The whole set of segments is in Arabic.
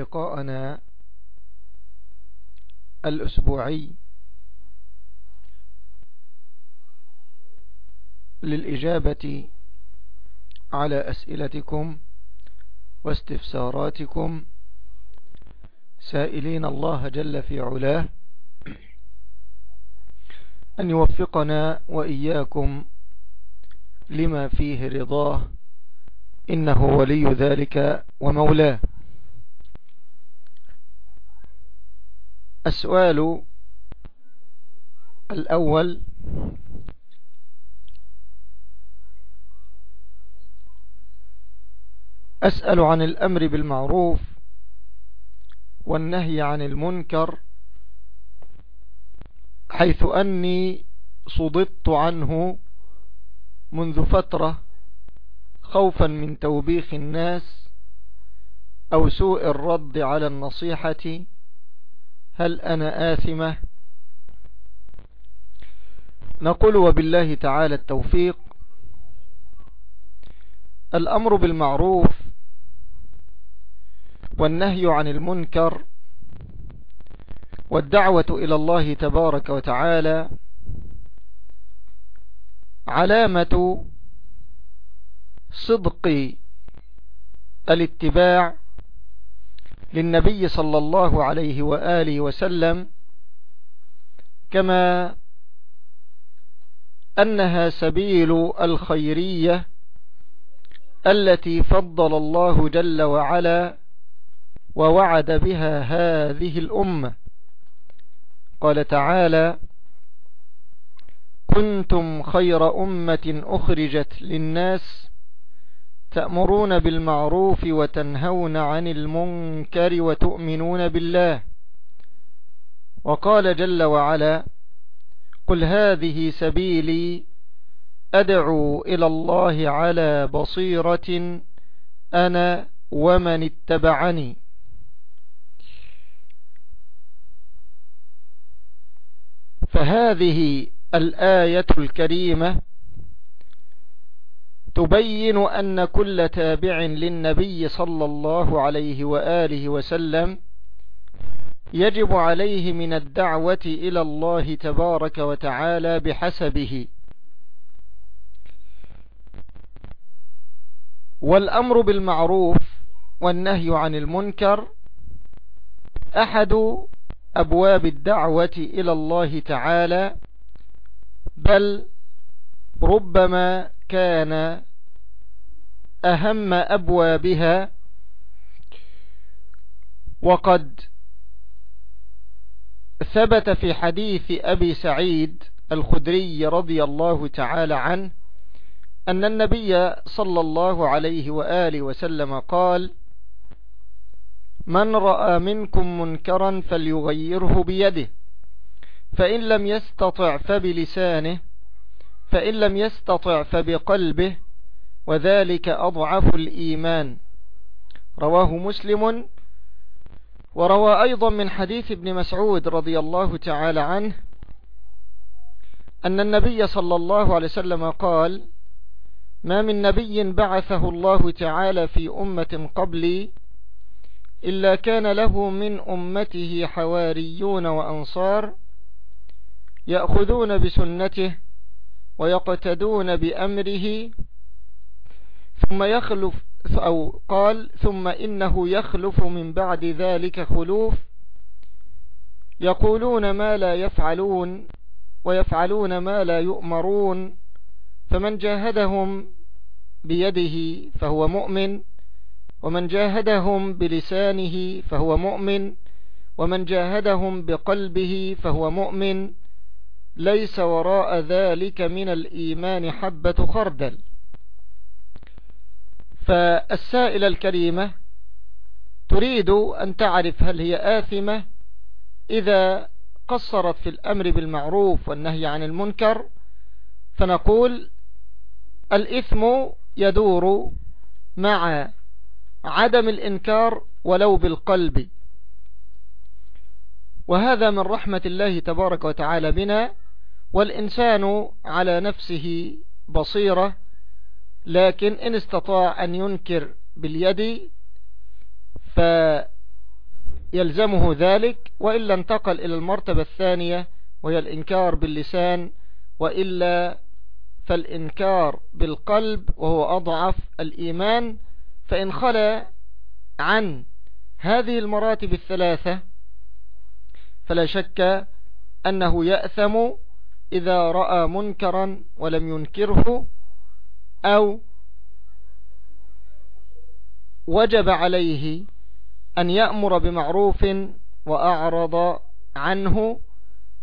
لقاءنا الأسبوعي للإجابة على أسئلتكم واستفساراتكم. سائلين الله جل في علاه أن يوفقنا وإياكم لما فيه رضاه. إنه ولي ذلك ومولاه. السؤال الأول أسأل عن الأمر بالمعروف والنهي عن المنكر حيث أني صددت عنه منذ فترة خوفا من توبيخ الناس أو سوء الرد على النصيحة هل أنا آثمة؟ نقول وبالله تعالى التوفيق. الأمر بالمعروف والنهي عن المنكر والدعوة إلى الله تبارك وتعالى علامة صدق الاتباع للنبي صلى الله عليه وآله وسلم كما أنها سبيل الخيرية التي فضل الله جل وعلا ووعد بها هذه الأمة. قال تعالى كنتم خير أمة أخرجت للناس تأمرون بالمعروف وتنهون عن المنكر وتؤمنون بالله. وقال جل وعلا قل هذه سبيلي أدعو إلى الله على بصيرة أنا ومن اتبعني. فهذه الآية الكريمة تبين أن كل تابع للنبي صلى الله عليه وآله وسلم يجب عليه من الدعوة إلى الله تبارك وتعالى بحسبه. والأمر بالمعروف والنهي عن المنكر أحد أبواب الدعوة إلى الله تعالى بل ربما كان أهم أبوابها وقد ثبت في حديث أبي سعيد الخدري رضي الله تعالى عنه أن النبي صلى الله عليه وآله وسلم قال من رأى منكم منكرا فليغيره بيده فإن لم يستطع فبلسانه فإن لم يستطع فبقلبه وذلك أضعف الإيمان. رواه مسلم وروى أيضا من حديث ابن مسعود رضي الله تعالى عنه أن النبي صلى الله عليه وسلم قال ما من نبي بعثه الله تعالى في أمة قبلي إلا كان له من أمته حواريون وأنصار يأخذون بسنته ويقتدون بأمره ثم يخلف أو قال ثم إنه يخلف من بعد ذلك خلوف. يقولون ما لا يفعلون ويفعلون ما لا يؤمرون. فمن جاهدهم بيده فهو مؤمن ومن جاهدهم بلسانه فهو مؤمن ومن جاهدهم بقلبه فهو مؤمن. ليس وراء ذلك من الإيمان حبة خردل. فالسائلة الكريمة تريد أن تعرف هل هي آثمة إذا قصرت في الأمر بالمعروف والنهي عن المنكر فنقول الإثم يدور مع عدم الإنكار ولو بالقلب. وهذا من رحمة الله تبارك وتعالى بنا والإنسان على نفسه بصيرة لكن إن استطاع أن ينكر باليد يلزمه ذلك وإلا انتقل إلى المرتبة الثانية وهي الإنكار باللسان وإلا فالإنكار بالقلب وهو أضعف الإيمان فإن خلى عن هذه المراتب الثلاثة فلا شك أنه يأثم إذا رأى منكرا ولم ينكره أو وجب عليه أن يأمر بمعروف وأعرض عنه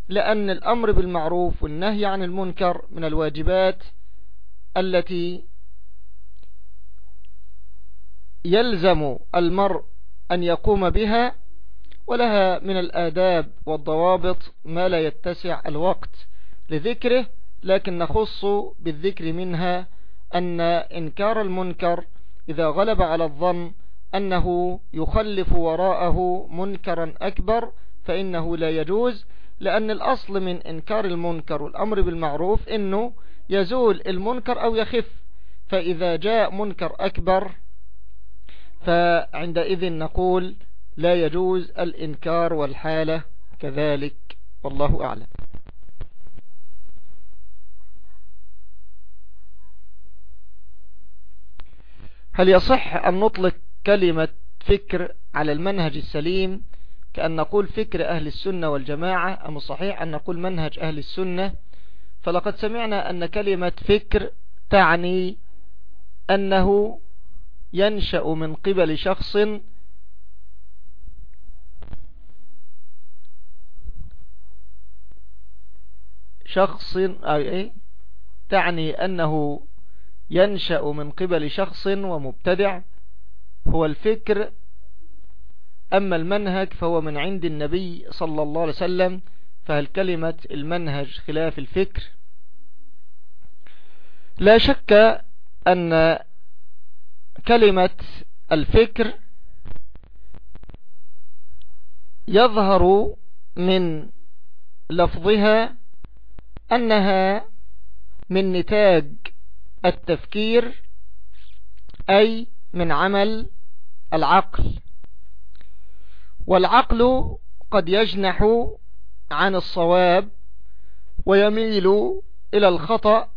لأن الأمر بالمعروف والنهي عن المنكر من الواجبات التي يلزم المرء أن يقوم بها ولها من الآداب والضوابط ما لا يتسع الوقت لذكره لكن نخص بالذكر منها أن إنكار المنكر إذا غلب على الظن أنه يخلف وراءه منكرا أكبر فإنه لا يجوز لأن الأصل من إنكار المنكر والأمر بالمعروف إنه يزول المنكر أو يخف فإذا جاء منكر أكبر فعندئذ نقول لا يجوز الإنكار والحالة كذلك والله أعلم. هل يصح أن نطلق كلمة فكر على المنهج السليم كأن نقول فكر أهل السنة والجماعة؟ أم صحيح أن نقول منهج أهل السنة؟ فلقد سمعنا أن كلمة فكر تعني أنه ينشأ من قبل شخص شخص أي تعني أنه ينشأ من قبل شخص ومبتدع هو الفكر. أما المنهج فهو من عند النبي صلى الله عليه وسلم فهل كلمة المنهج خلاف الفكر؟ لا شك أن كلمة الفكر يظهر من لفظها أنها من نتاج التفكير أي من عمل العقل. والعقل قد يجنح عن الصواب ويميل إلى الخطأ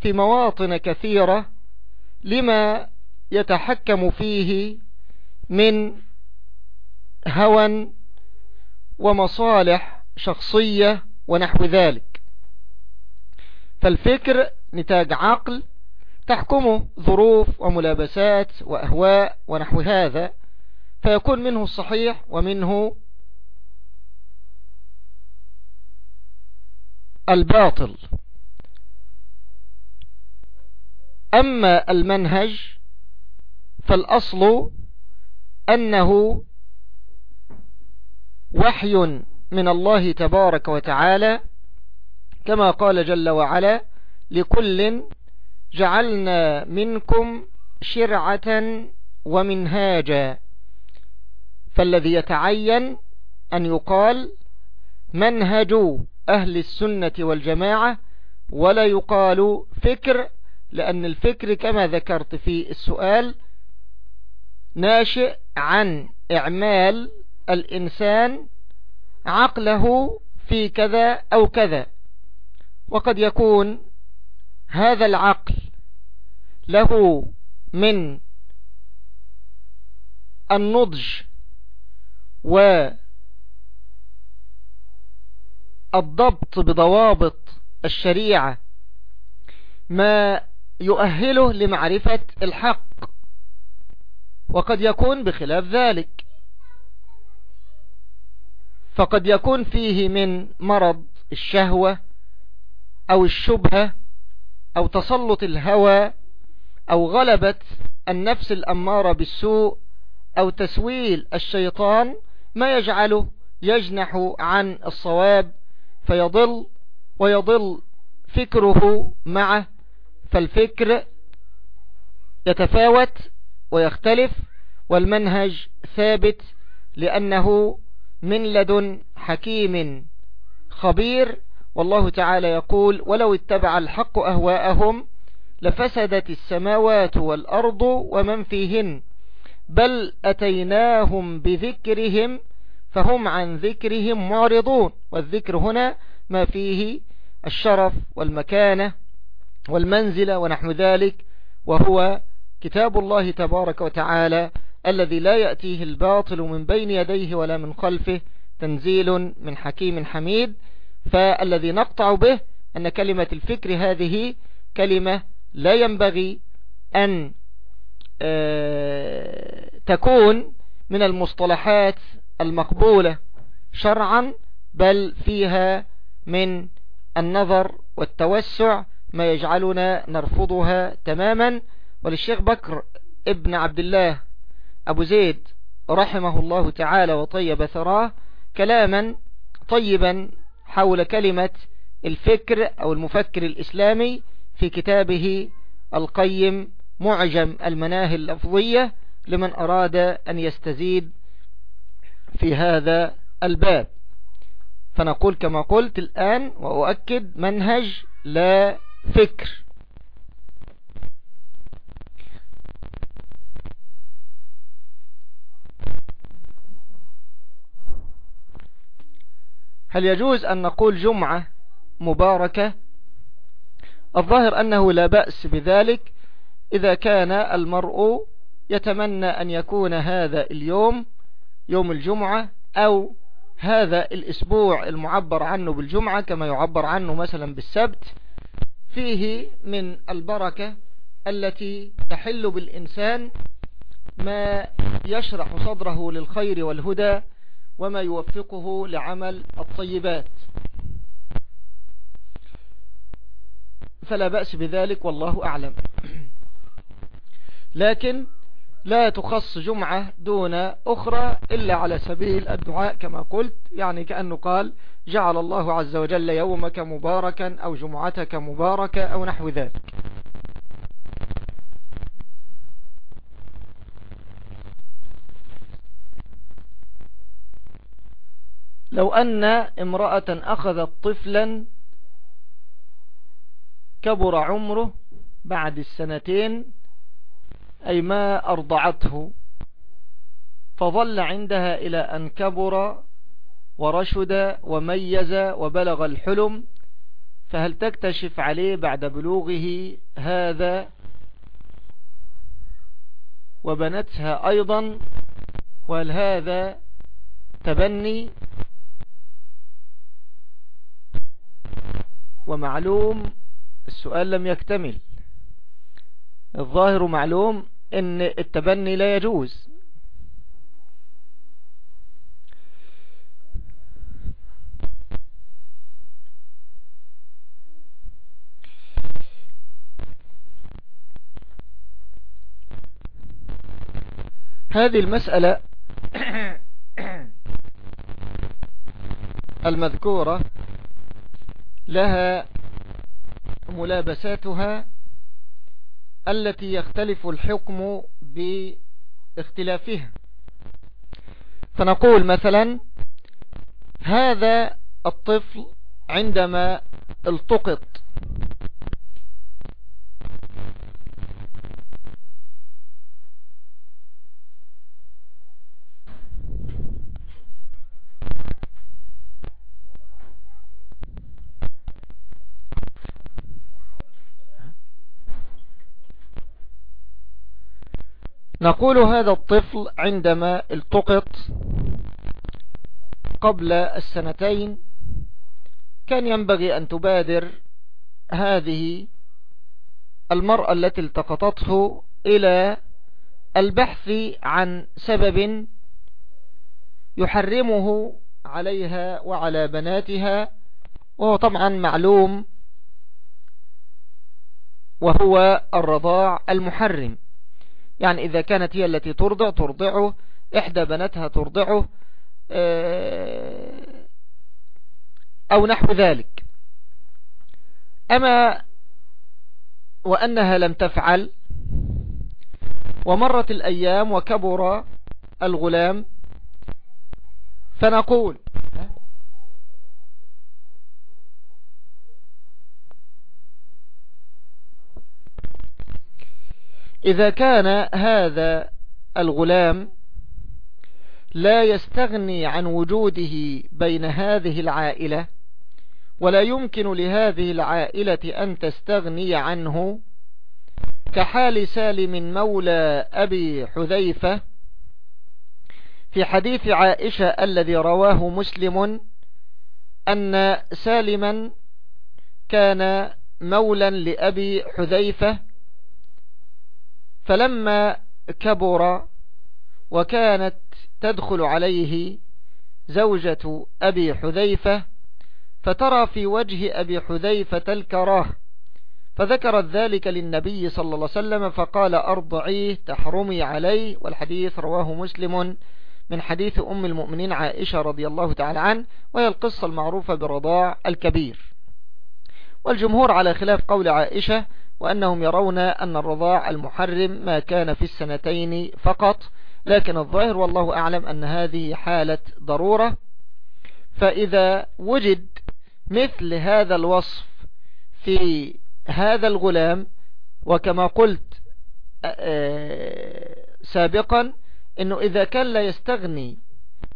في مواطن كثيرة لما يتحكم فيه من هوى ومصالح شخصية ونحو ذلك. فالفكر نتاج عقل تحكمه ظروف وملابسات وأهواء ونحو هذا فيكون منه الصحيح ومنه الباطل. أما المنهج فالأصل أنه وحي من الله تبارك وتعالى كما قال جل وعلا لكل جعلنا منكم شرعة ومنهاجا. فالذي يتعين أن يقال منهج أهل السنة والجماعة ولا يقال فكر لأن الفكر كما ذكرت في السؤال ناشئ عن إعمال الإنسان عقله في كذا أو كذا. وقد يكون هذا العقل له من النضج والضبط بضوابط الشريعة ما يؤهله لمعرفة الحق وقد يكون بخلاف ذلك. فقد يكون فيه من مرض الشهوة أو الشبهة أو تسلط الهوى أو غلبة النفس الأمارة بالسوء أو تسويل الشيطان ما يجعله يجنح عن الصواب فيضل ويضل فكره معه فالفكر يتفاوت ويختلف والمنهج ثابت لأنه من لدن حكيم خبير والله تعالى يقول ولو اتبع الحق أهواءهم لفسدت السماوات والأرض ومن فيهن بل أتيناهم بذكرهم فهم عن ذكرهم معرضون والذكر هنا ما فيه الشرف والمكانة والمنزلة ونحو ذلك وهو كتاب الله تبارك وتعالى الذي لا يأتيه الباطل من بين يديه ولا من خلفه تنزيل من حكيم حميد فالذي نقطع به أن كلمة الفكر هذه كلمة لا ينبغي أن آه، تكون من المصطلحات المقبولة شرعا بل فيها من النظر والتوسع ما يجعلنا نرفضها تماما. وللشيخ بكر ابن عبد الله أبو زيد رحمه الله تعالى وطيب ثراه كلاما طيبا حول كلمة الفكر أو المفكر الإسلامي في كتابه القيم معجم المناهي اللفظية لمن أراد أن يستزيد في هذا الباب. فنقول كما قلت الآن وأؤكد منهج لا فكر. هل يجوز أن نقول جمعة مباركة؟ الظاهر أنه لا بأس بذلك إذا كان المرء يتمنى أن يكون هذا اليوم يوم الجمعة أو هذا الأسبوع المعبر عنه بالجمعة كما يعبر عنه مثلا بالسبت فيه من البركة التي تحل بالإنسان ما يشرح صدره للخير والهدى وما يوفقه لعمل الطيبات. فلا بأس بذلك والله أعلم. لكن لا تخص جمعة دون أخرى إلا على سبيل الدعاء كما قلت يعني كأنه قال جعل الله عز وجل يومك مباركا أو جمعتك مباركة أو نحو ذلك. لو أن امرأة أخذت طفلا كبر عمره بعد السنتين أي ما أرضعته فظل عندها إلى أن كبر ورشد وميز وبلغ الحلم فهل تكتشف عليه بعد بلوغه هذا؟ وبنتها أيضا وهل هذا تبني؟ ومعلوم السؤال لم يكتمل. الظاهر معلوم إن التبني لا يجوز. هذه المسألة المذكورة لها ملابساتها التي يختلف الحكم باختلافها. فنقول مثلا هذا الطفل عندما التقط نقول هذا الطفل عندما التقط قبل السنتين كان ينبغي أن تبادر هذه المرأة التي التقطته إلى البحث عن سبب يحرمه عليها وعلى بناتها وهو طبعا معلوم وهو الرضاع المحرم. يعني إذا كانت هي التي ترضع ترضعه إحدى بناتها ترضعه آه، أو نحو ذلك. أما وأنها لم تفعل ومرت الأيام وكبر الغلام فنقول إذا كان هذا الغلام لا يستغني عن وجوده بين هذه العائلة ولا يمكن لهذه العائلة أن تستغني عنه كحال سالم مولى أبي حذيفة في حديث عائشة الذي رواه مسلم أن سالما كان مولا لأبي حذيفة فلما كبر وكانت تدخل عليه زوجة أبي حذيفة فترى في وجه أبي حذيفة الكراه فذكرت ذلك للنبي صلى الله عليه وسلم فقال أرضعيه تحرمي عليه. والحديث رواه مسلم من حديث أم المؤمنين عائشة رضي الله تعالى عنه وهي القصة المعروفة برضاع الكبير. والجمهور على خلاف قول عائشة وأنهم يرون أن الرضاع المحرم ما كان في السنتين فقط لكن الظاهر والله أعلم أن هذه حالة ضرورة. فإذا وجد مثل هذا الوصف في هذا الغلام وكما قلت سابقا إنه إذا كان لا يستغني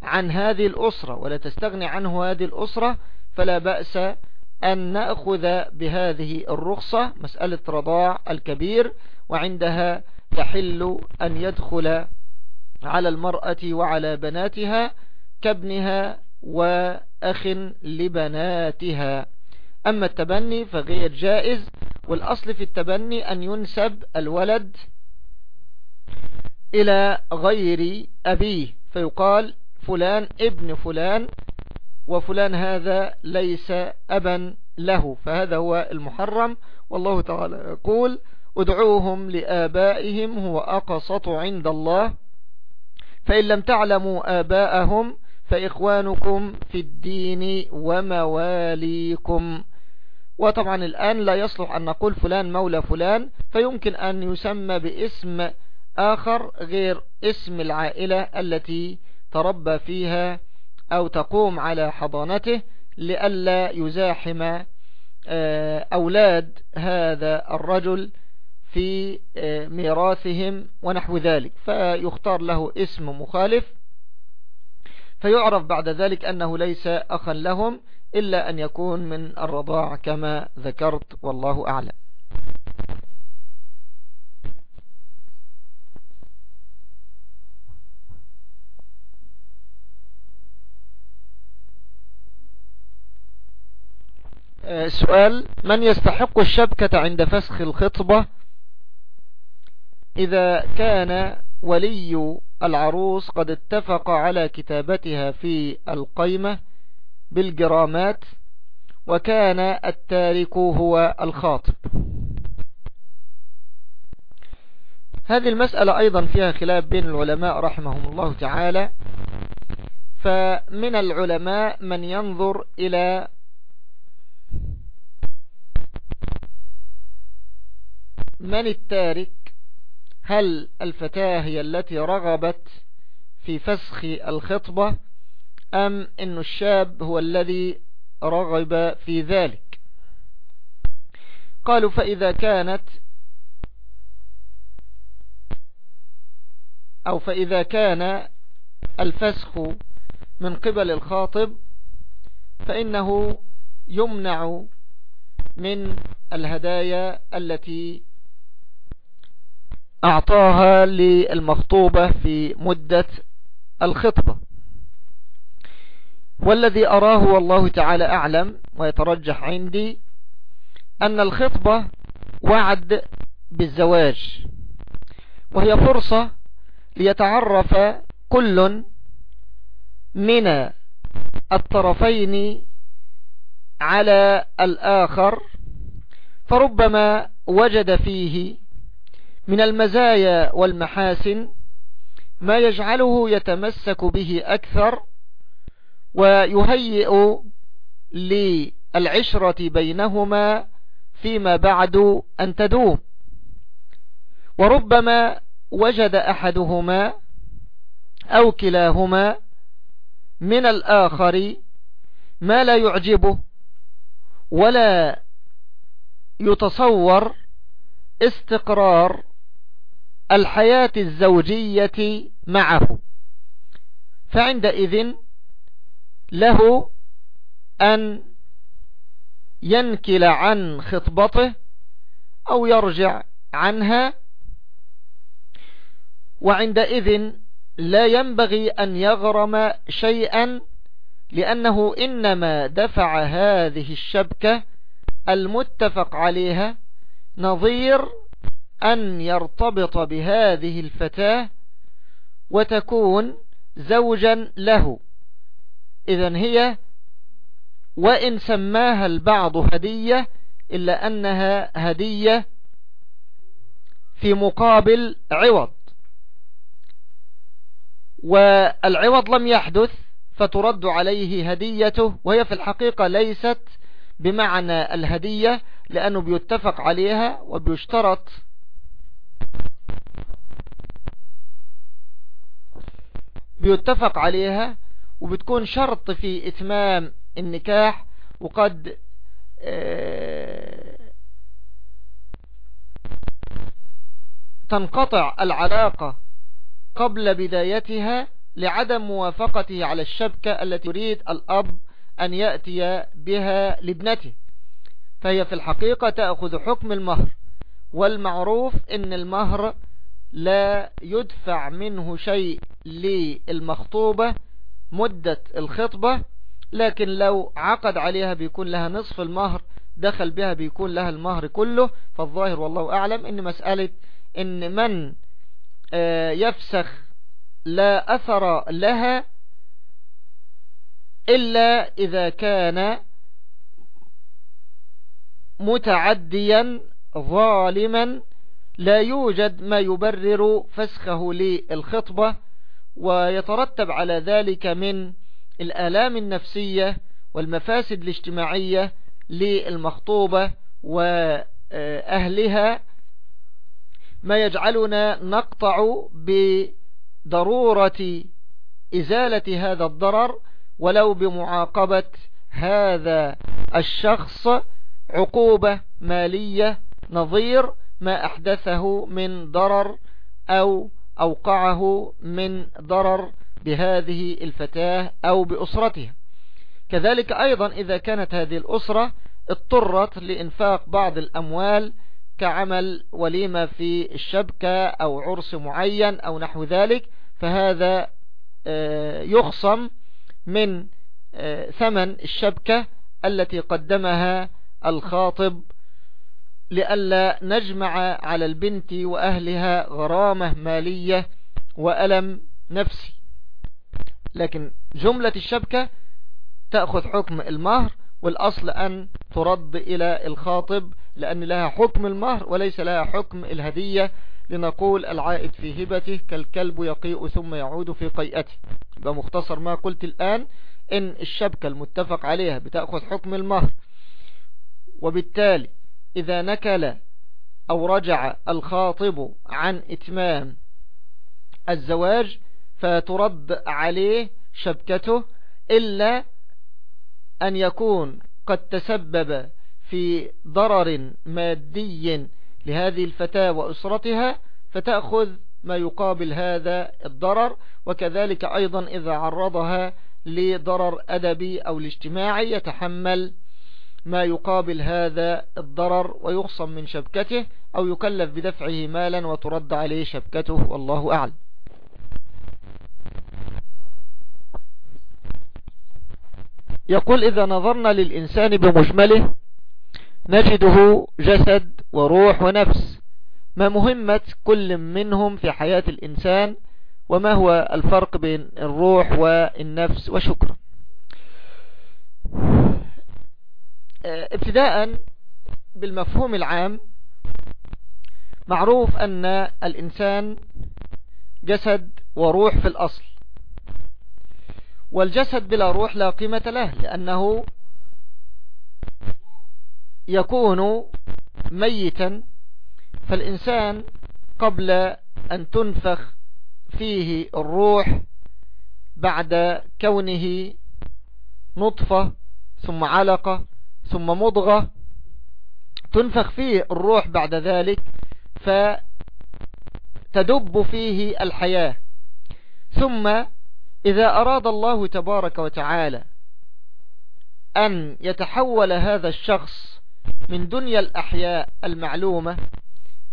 عن هذه الأسرة ولا تستغني عنه هذه الأسرة فلا بأس أن نأخذ بهذه الرخصة مسألة رضاع الكبير وعندها يحل أن يدخل على المرأة وعلى بناتها كابنها وأخ لبناتها. أما التبني فغير جائز والأصل في التبني أن ينسب الولد إلى غير أبيه. فيقال فلان ابن فلان وفلان هذا ليس أبا له فهذا هو المحرم. والله تعالى يقول ادعوهم لآبائهم هو أقسط عند الله. فإن لم تعلموا آباءهم فإخوانكم في الدين ومواليكم. وطبعا الآن لا يصلح أن نقول فلان مولى فلان فيمكن أن يسمى باسم آخر غير اسم العائلة التي تربى فيها أو تقوم على حضانته لئلا يزاحم آه، أولاد هذا الرجل في آه، ميراثهم ونحو ذلك. فيختار له اسم مخالف فيعرف بعد ذلك أنه ليس أخا لهم إلا أن يكون من الرضاع كما ذكرت والله أعلم. سؤال من يستحق الشبكة عند فسخ الخطبة؟ إذا كان ولي العروس قد اتفق على كتابتها في القيمة بالجرامات وكان التارك هو الخاطب. هذه المسألة أيضا فيها خلاف بين العلماء رحمهم الله تعالى فمن العلماء من ينظر إلى من التارك؟ هل الفتاة هي التي رغبت في فسخ الخطبة أم أن الشاب هو الذي رغب في ذلك؟ قالوا فإذا كانت أو فإذا كان الفسخ من قبل الخاطب فإنه يمنع من الهدايا التي أعطاها للمخطوبة في مدة الخطبة. والذي أراه والله تعالى أعلم ويترجح عندي أن الخطبة وعد بالزواج وهي فرصة ليتعرف كل من الطرفين على الآخر فربما وجد فيه من المزايا والمحاسن ما يجعله يتمسك به أكثر ويهيئ للعشرة بينهما فيما بعد أن تدوم. وربما وجد أحدهما أو كلاهما من الآخر ما لا يعجبه ولا يتصور استقرار الحياة الزوجية معه. فعندئذ له أن ينكل عن خطبته أو يرجع عنها وعندئذ لا ينبغي أن يغرم شيئا لأنه إنما دفع هذه الشبكة المتفق عليها نظير أن يرتبط بهذه الفتاة وتكون زوجا له. إذا هي وإن سماها البعض هدية إلا أنها هدية في مقابل عوض. والعوض لم يحدث فترد عليه هديته وهي في الحقيقة ليست بمعنى الهدية لأنه بيتفق عليها وبيشترط بيتفق عليها وبتكون شرط في إتمام النكاح وقد آه، تنقطع العلاقة قبل بدايتها لعدم موافقته على الشبكة التي يريد الأب أن يأتي بها لابنته. فهي في الحقيقة تأخذ حكم المهر والمعروف إن المهر لا يدفع منه شيء للمخطوبة مدة الخطبة لكن لو عقد عليها بيكون لها نصف المهر دخل بها بيكون لها المهر كله فالظاهر والله أعلم إن مسألة إن من آه، يفسخ لا أثر لها إلا إذا كان متعديا ظالما لا يوجد ما يبرر فسخه للخطبة. ويترتب على ذلك من الآلام النفسية والمفاسد الاجتماعية للمخطوبة وأهلها ما يجعلنا نقطع بضرورة إزالة هذا الضرر ولو بمعاقبة هذا الشخص عقوبة مالية نظير ما أحدثه من ضرر أو أوقعه من ضرر بهذه الفتاة أو بأسرتها. كذلك أيضا إذا كانت هذه الأسرة اضطرت لإنفاق بعض الأموال كعمل وليمة في الشبكة أو عرس معين أو نحو ذلك فهذا آه، يخصم من آه، ثمن الشبكة التي قدمها الخاطب لئلا نجمع على البنت وأهلها غرامة مالية وألم نفسي. لكن جملة الشبكة تأخذ حكم المهر والأصل أن ترد إلى الخاطب لأن لها حكم المهر وليس لها حكم الهدية. لنقول العائد في هبته كالكلب يقيء ثم يعود في قيئته. بمختصر ما قلت الآن إن الشبكة المتفق عليها بتأخذ حكم المهر. وبالتالي إذا نكل أو رجع الخاطب عن إتمام الزواج فترد عليه شبكته إلا أن يكون قد تسبب في ضرر مادي لهذه الفتاة وأسرتها فتأخذ ما يقابل هذا الضرر وكذلك أيضا إذا عرضها لضرر أدبي أو الاجتماعي يتحمل ما يقابل هذا الضرر ويخصم من شبكته أو يكلف بدفعه مالا وترد عليه شبكته والله أعلم. يقول إذا نظرنا للإنسان بمجمله نجده جسد وروح ونفس ما مهمة كل منهم في حياة الإنسان وما هو الفرق بين الروح والنفس؟ وشكرا آه، ابتداء بالمفهوم العام معروف أن الإنسان جسد وروح في الأصل والجسد بلا روح لا قيمة له لأنه يكون ميتا فالإنسان قبل أن تنفخ فيه الروح بعد كونه نطفة ثم علقة. ثم مضغة تنفخ فيه الروح بعد ذلك تدب فيه الحياة. ثم إذا أراد الله تبارك وتعالى أن يتحول هذا الشخص من دنيا الأحياء المعلومة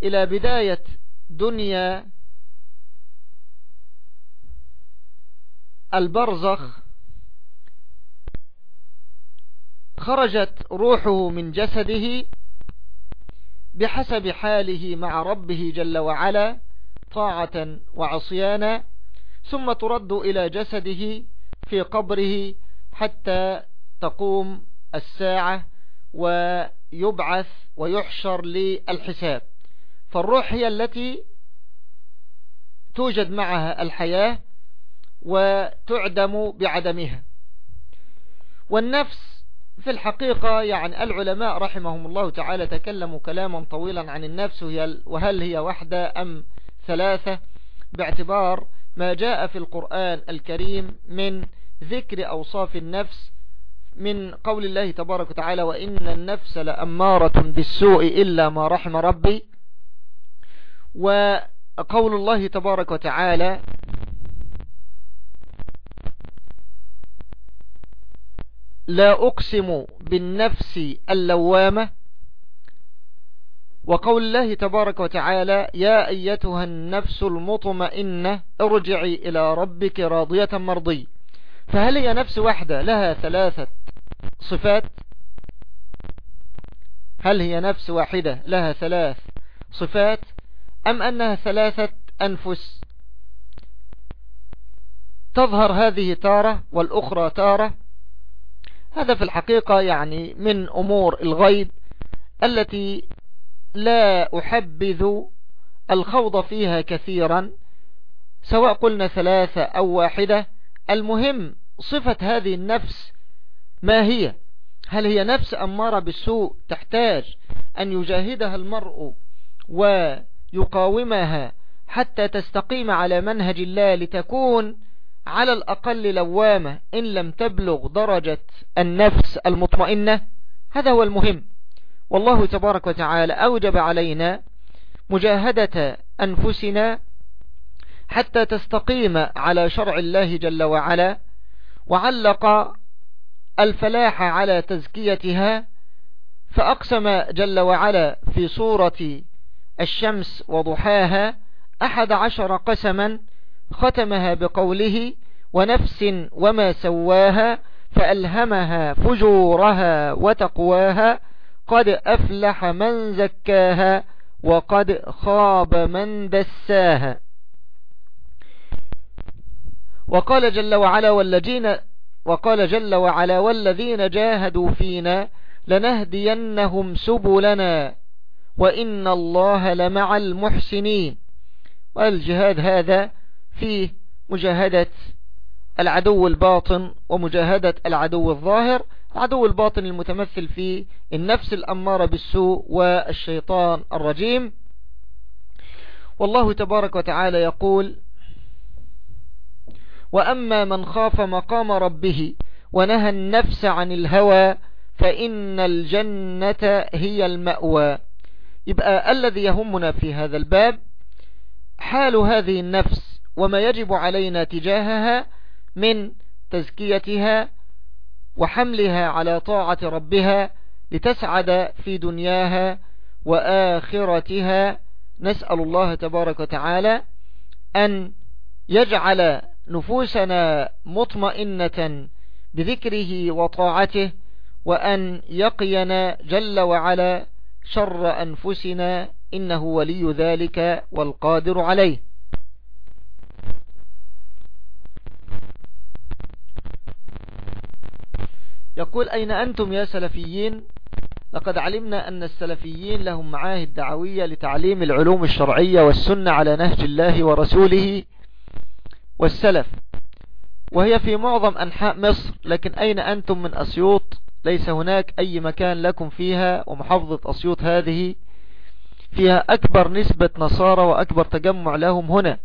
إلى بداية دنيا البرزخ خرجت روحه من جسده بحسب حاله مع ربه جل وعلا طاعة وعصيانا ثم ترد إلى جسده في قبره حتى تقوم الساعة ويبعث ويحشر للحساب. فالروح هي التي توجد معها الحياة وتعدم بعدمها. والنفس في الحقيقة يعني العلماء رحمهم الله تعالى تكلموا كلاما طويلا عن النفس وهل هي واحدة أم ثلاثة؟ باعتبار ما جاء في القرآن الكريم من ذكر أوصاف النفس من قول الله تبارك وتعالى وإن النفس لأمارة بالسوء إلا ما رحم ربي وقول الله تبارك وتعالى لا أقسم بالنفس اللوامة. وقول الله تبارك وتعالى يا أيتها النفس المطمئنة ارجعي إلى ربك راضية مرضي. فهل هي نفس واحدة لها ثلاثة صفات؟ هل هي نفس واحدة لها ثلاث صفات؟ أم أنها ثلاثة أنفس؟ تظهر هذه تارة والأخرى تارة. هذا في الحقيقة يعني من أمور الغيب التي لا أحبذ الخوض فيها كثيرا. سواء قلنا ثلاثة أو واحدة المهم صفة هذه النفس ما هي؟ هل هي نفس أمارة بالسوء؟ تحتاج أن يجاهدها المرء ويقاومها حتى تستقيم على منهج الله لتكون على الأقل لوامة إن لم تبلغ درجة النفس المطمئنة هذا هو المهم. والله تبارك وتعالى أوجب علينا مجاهدة أنفسنا حتى تستقيم على شرع الله جل وعلا وعلق الفلاح على تزكيتها فأقسم جل وعلا في سورة الشمس وضحاها أحد عشر قسما ختمها بقوله ونفس وما سواها فألهمها فجورها وتقواها قد أفلح من زكاها وقد خاب من دساها. وقال جل وعلا والذين وقال جل وعلا والذين جاهدوا فينا لنهدينهم سبلنا وإن الله لمع المحسنين. والجهاد هذا فيه مجاهدة العدو الباطن ومجاهدة العدو الظاهر. العدو الباطن المتمثل في النفس الأمارة بالسوء والشيطان الرجيم. والله تبارك وتعالى يقول وأما من خاف مقام ربه ونهى النفس عن الهوى فإن الجنة هي المأوى. يبقى الذي يهمنا في هذا الباب حال هذه النفس وما يجب علينا تجاهها من تزكيتها وحملها على طاعة ربها لتسعد في دنياها وآخرتها. نسأل الله تبارك وتعالى أن يجعل نفوسنا مطمئنة بذكره وطاعته وأن يقينا جل وعلا شر أنفسنا إنه ولي ذلك والقادر عليه. يقول أين أنتم يا سلفيين؟ لقد علمنا أن السلفيين لهم معاهد دعوية لتعليم العلوم الشرعية والسنة على نهج الله ورسوله والسلف. وهي في معظم أنحاء مصر لكن أين أنتم من أسيوط؟ ليس هناك أي مكان لكم فيها ومحافظة أسيوط هذه فيها أكبر نسبة نصارى وأكبر تجمع لهم هنا.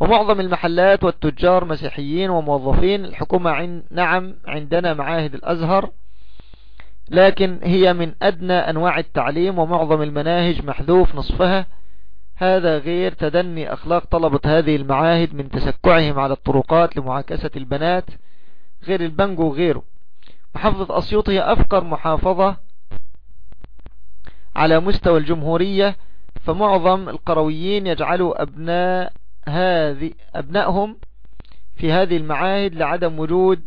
ومعظم المحلات والتجار مسيحيين وموظفين الحكومة عن نعم عندنا معاهد الأزهر لكن هي من أدنى أنواع التعليم ومعظم المناهج محذوف نصفها. هذا غير تدني أخلاق طلبة هذه المعاهد من تسكعهم على الطرقات لمعاكسة البنات غير البنجو وغيره. محافظة أسيوط هي أفقر محافظة على مستوى الجمهورية فمعظم القرويين يجعلوا أبناء هذه أبنائهم في هذه المعاهد لعدم وجود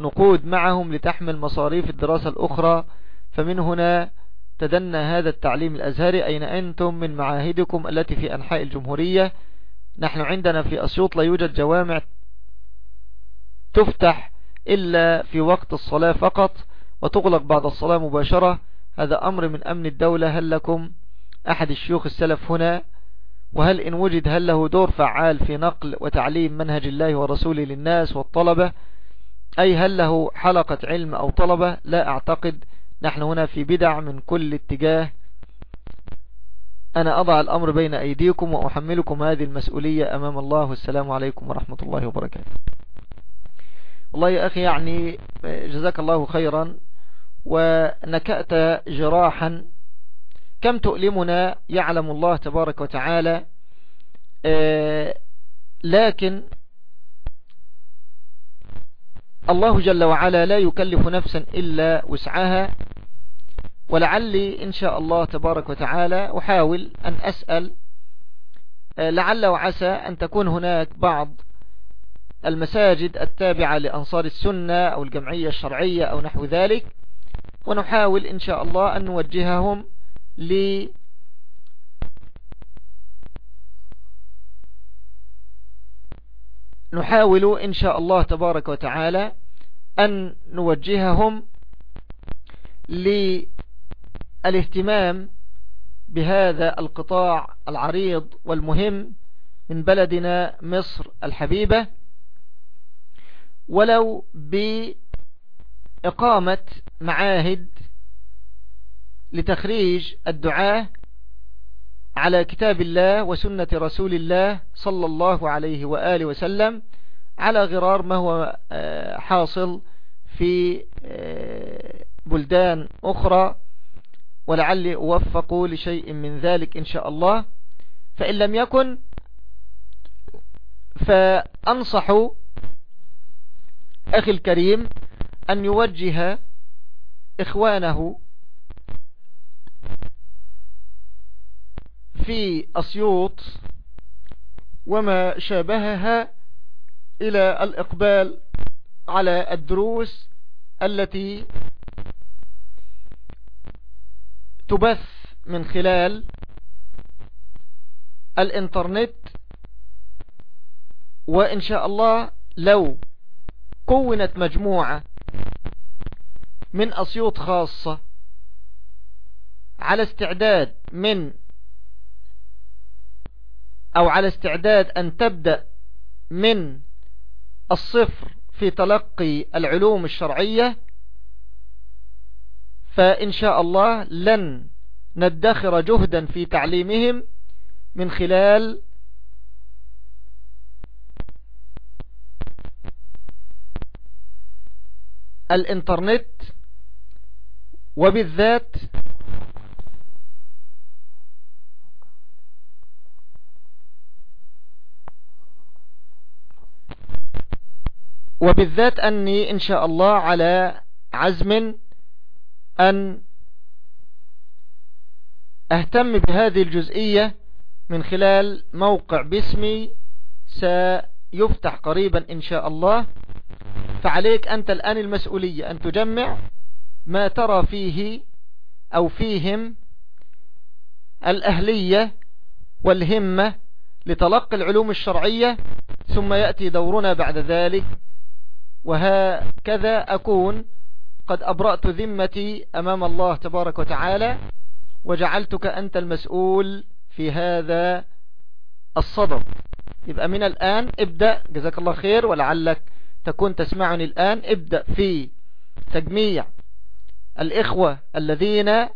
نقود معهم لتحمل مصاريف الدراسة الأخرى فمن هنا تدنى هذا التعليم الأزهري. أين أنتم من معاهدكم التي في أنحاء الجمهورية؟ نحن عندنا في أسيوط لا يوجد جوامع تفتح إلا في وقت الصلاة فقط وتغلق بعد الصلاة مباشرة. هذا أمر من أمن الدولة. هل لكم أحد الشيوخ السلف هنا وهل إن وجد هل له دور فعال في نقل وتعليم منهج الله ورسوله للناس والطلبة؟ أي هل له حلقة علم أو طلبة؟ لا أعتقد. نحن هنا في بدع من كل اتجاه. أنا أضع الأمر بين أيديكم وأحملكم هذه المسؤولية أمام الله. والسلام عليكم ورحمة الله وبركاته. والله يا أخي يعني جزاك الله خيرا. ونكأت جراحا كم تؤلمنا يعلم الله تبارك وتعالى آه، لكن الله جل وعلا لا يكلف نفسا إلا وسعها. ولعلي إن شاء الله تبارك وتعالى أحاول أن أسأل آه، لعل وعسى أن تكون هناك بعض المساجد التابعة لأنصار السنة أو الجمعية الشرعية أو نحو ذلك ونحاول إن شاء الله أن نوجههم ل نحاول إن شاء الله تبارك وتعالى أن نوجههم للاهتمام بهذا القطاع العريض والمهم من بلدنا مصر الحبيبة ولو بإقامة معاهد لتخريج الدعاة على كتاب الله وسنة رسول الله صلى الله عليه وآله وسلم على غرار ما هو آه، حاصل في آه، بلدان أخرى. ولعلي أوفق لشيء من ذلك إن شاء الله. فإن لم يكن فأنصح أخي الكريم أن يوجه إخوانه في أسيوط وما شابهها إلى الإقبال على الدروس التي تبث من خلال الإنترنت وإن شاء الله لو كونت مجموعة من أسيوط خاصة على استعداد من أو على استعداد أن تبدأ من الصفر في تلقي العلوم الشرعية فإن شاء الله لن ندخر جهدا في تعليمهم من خلال الإنترنت وبالذات وبالذات أني إن شاء الله على عزم أن أهتم بهذه الجزئية من خلال موقع باسمي سيفتح قريبا إن شاء الله. فعليك أنت الآن المسؤولية أن تجمع ما ترى فيه أو فيهم الأهلية والهمة لتلقي العلوم الشرعية ثم يأتي دورنا بعد ذلك. وهكذا أكون قد أبرأت ذمتي أمام الله تبارك وتعالى وجعلتك أنت المسؤول في هذا الصدد يبقى من الآن ابدأ جزاك الله خير ولعلك تكون تسمعني الآن. ابدأ في تجميع الإخوة الذين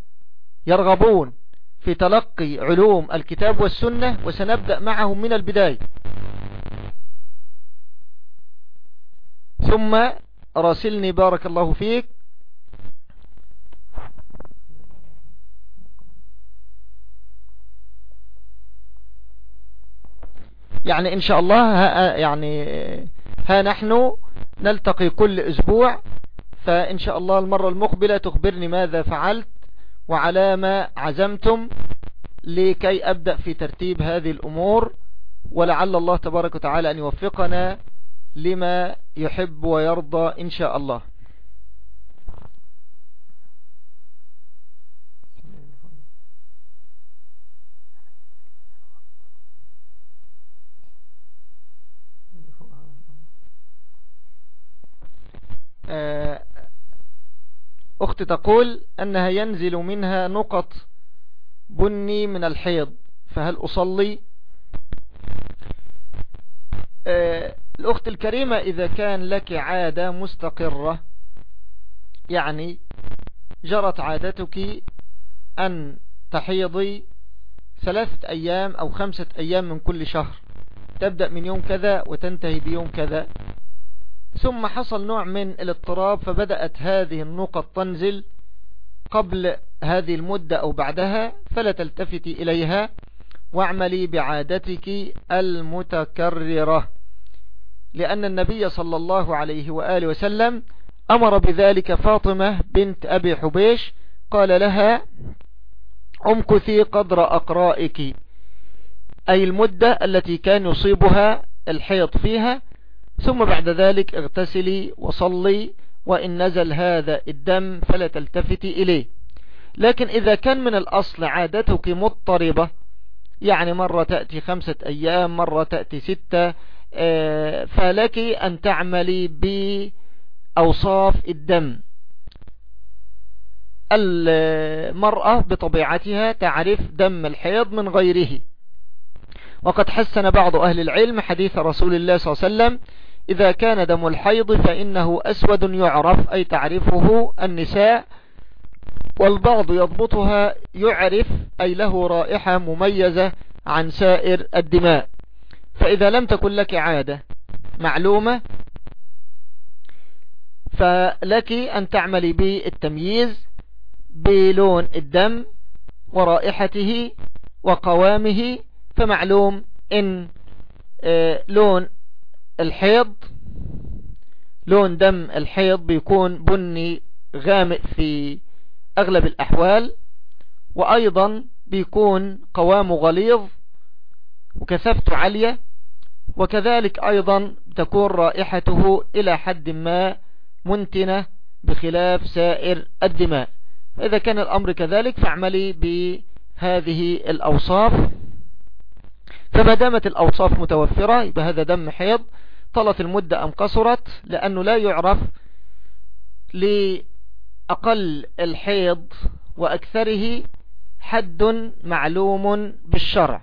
يرغبون في تلقي علوم الكتاب والسنة وسنبدأ معهم من البداية. ثم راسلني بارك الله فيك. يعني إن شاء الله ها يعني ها نحن نلتقي كل أسبوع فإن شاء الله المرة المقبلة تخبرني ماذا فعلت وعلى ما عزمتم لكي أبدأ في ترتيب هذه الأمور ولعل الله تبارك وتعالى أن يوفقنا لما يحب ويرضى إن شاء الله. آه، أختي تقول أنها ينزل منها نقط بني من الحيض فهل أصلي؟ آه، الأخت الكريمة إذا كان لك عادة مستقرة يعني جرت عادتك أن تحيضي ثلاثة أيام أو خمسة أيام من كل شهر. تبدأ من يوم كذا وتنتهي بيوم كذا. ثم حصل نوع من الاضطراب فبدأت هذه النقط تنزل قبل هذه المدة أو بعدها فلا تلتفتي إليها. واعملي بعادتك المتكررة. لأن النبي صلى الله عليه وآله وسلم أمر بذلك فاطمة بنت أبي حبيش قال لها امكثي قدر أقرائك أي المدة التي كان يصيبها الحيض فيها ثم بعد ذلك اغتسلي وصلي وإن نزل هذا الدم فلا تلتفتي إليه. لكن إذا كان من الأصل عادتك مضطربة يعني مرة تأتي خمسة أيام مرة تأتي ستة فلك أن تعملي بأوصاف الدم. المرأة بطبيعتها تعرف دم الحيض من غيره. وقد حسن بعض أهل العلم حديث رسول الله صلى الله عليه وسلم إذا كان دم الحيض فإنه أسود يعرف أي تعرفه النساء. والبعض يضبطها يعرف أي له رائحة مميزة عن سائر الدماء. فإذا لم تكن لك عادة معلومة فلك أن تعملي بالتمييز بلون الدم ورائحته وقوامه فمعلوم إن آه، لون الحيض لون دم الحيض بيكون بني غامق في أغلب الأحوال وأيضا بيكون قوامه غليظ وكثافته عالية وكذلك أيضا تكون رائحته إلى حد ما منتنة بخلاف سائر الدماء. فإذا كان الأمر كذلك فاعملي بهذه الأوصاف. فما دامت الأوصاف متوفرة يبقى هذا دم حيض طلت المدة أم قصرت لأنه لا يعرف لأقل الحيض وأكثره حد معلوم بالشرع.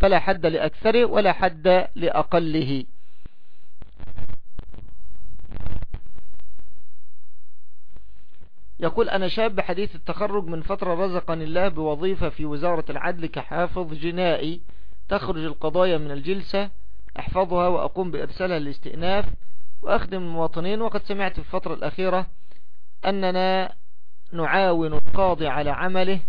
فلا حد لأكثره ولا حد لأقله. يقول أنا شاب حديث التخرج من فترة رزقني الله بوظيفة في وزارة العدل كحافظ جنائي. تخرج القضايا من الجلسة أحفظها وأقوم بإرسالها للاستئناف وأخدم المواطنين. وقد سمعت في الفترة الأخيرة أننا نعاون القاضي على عمله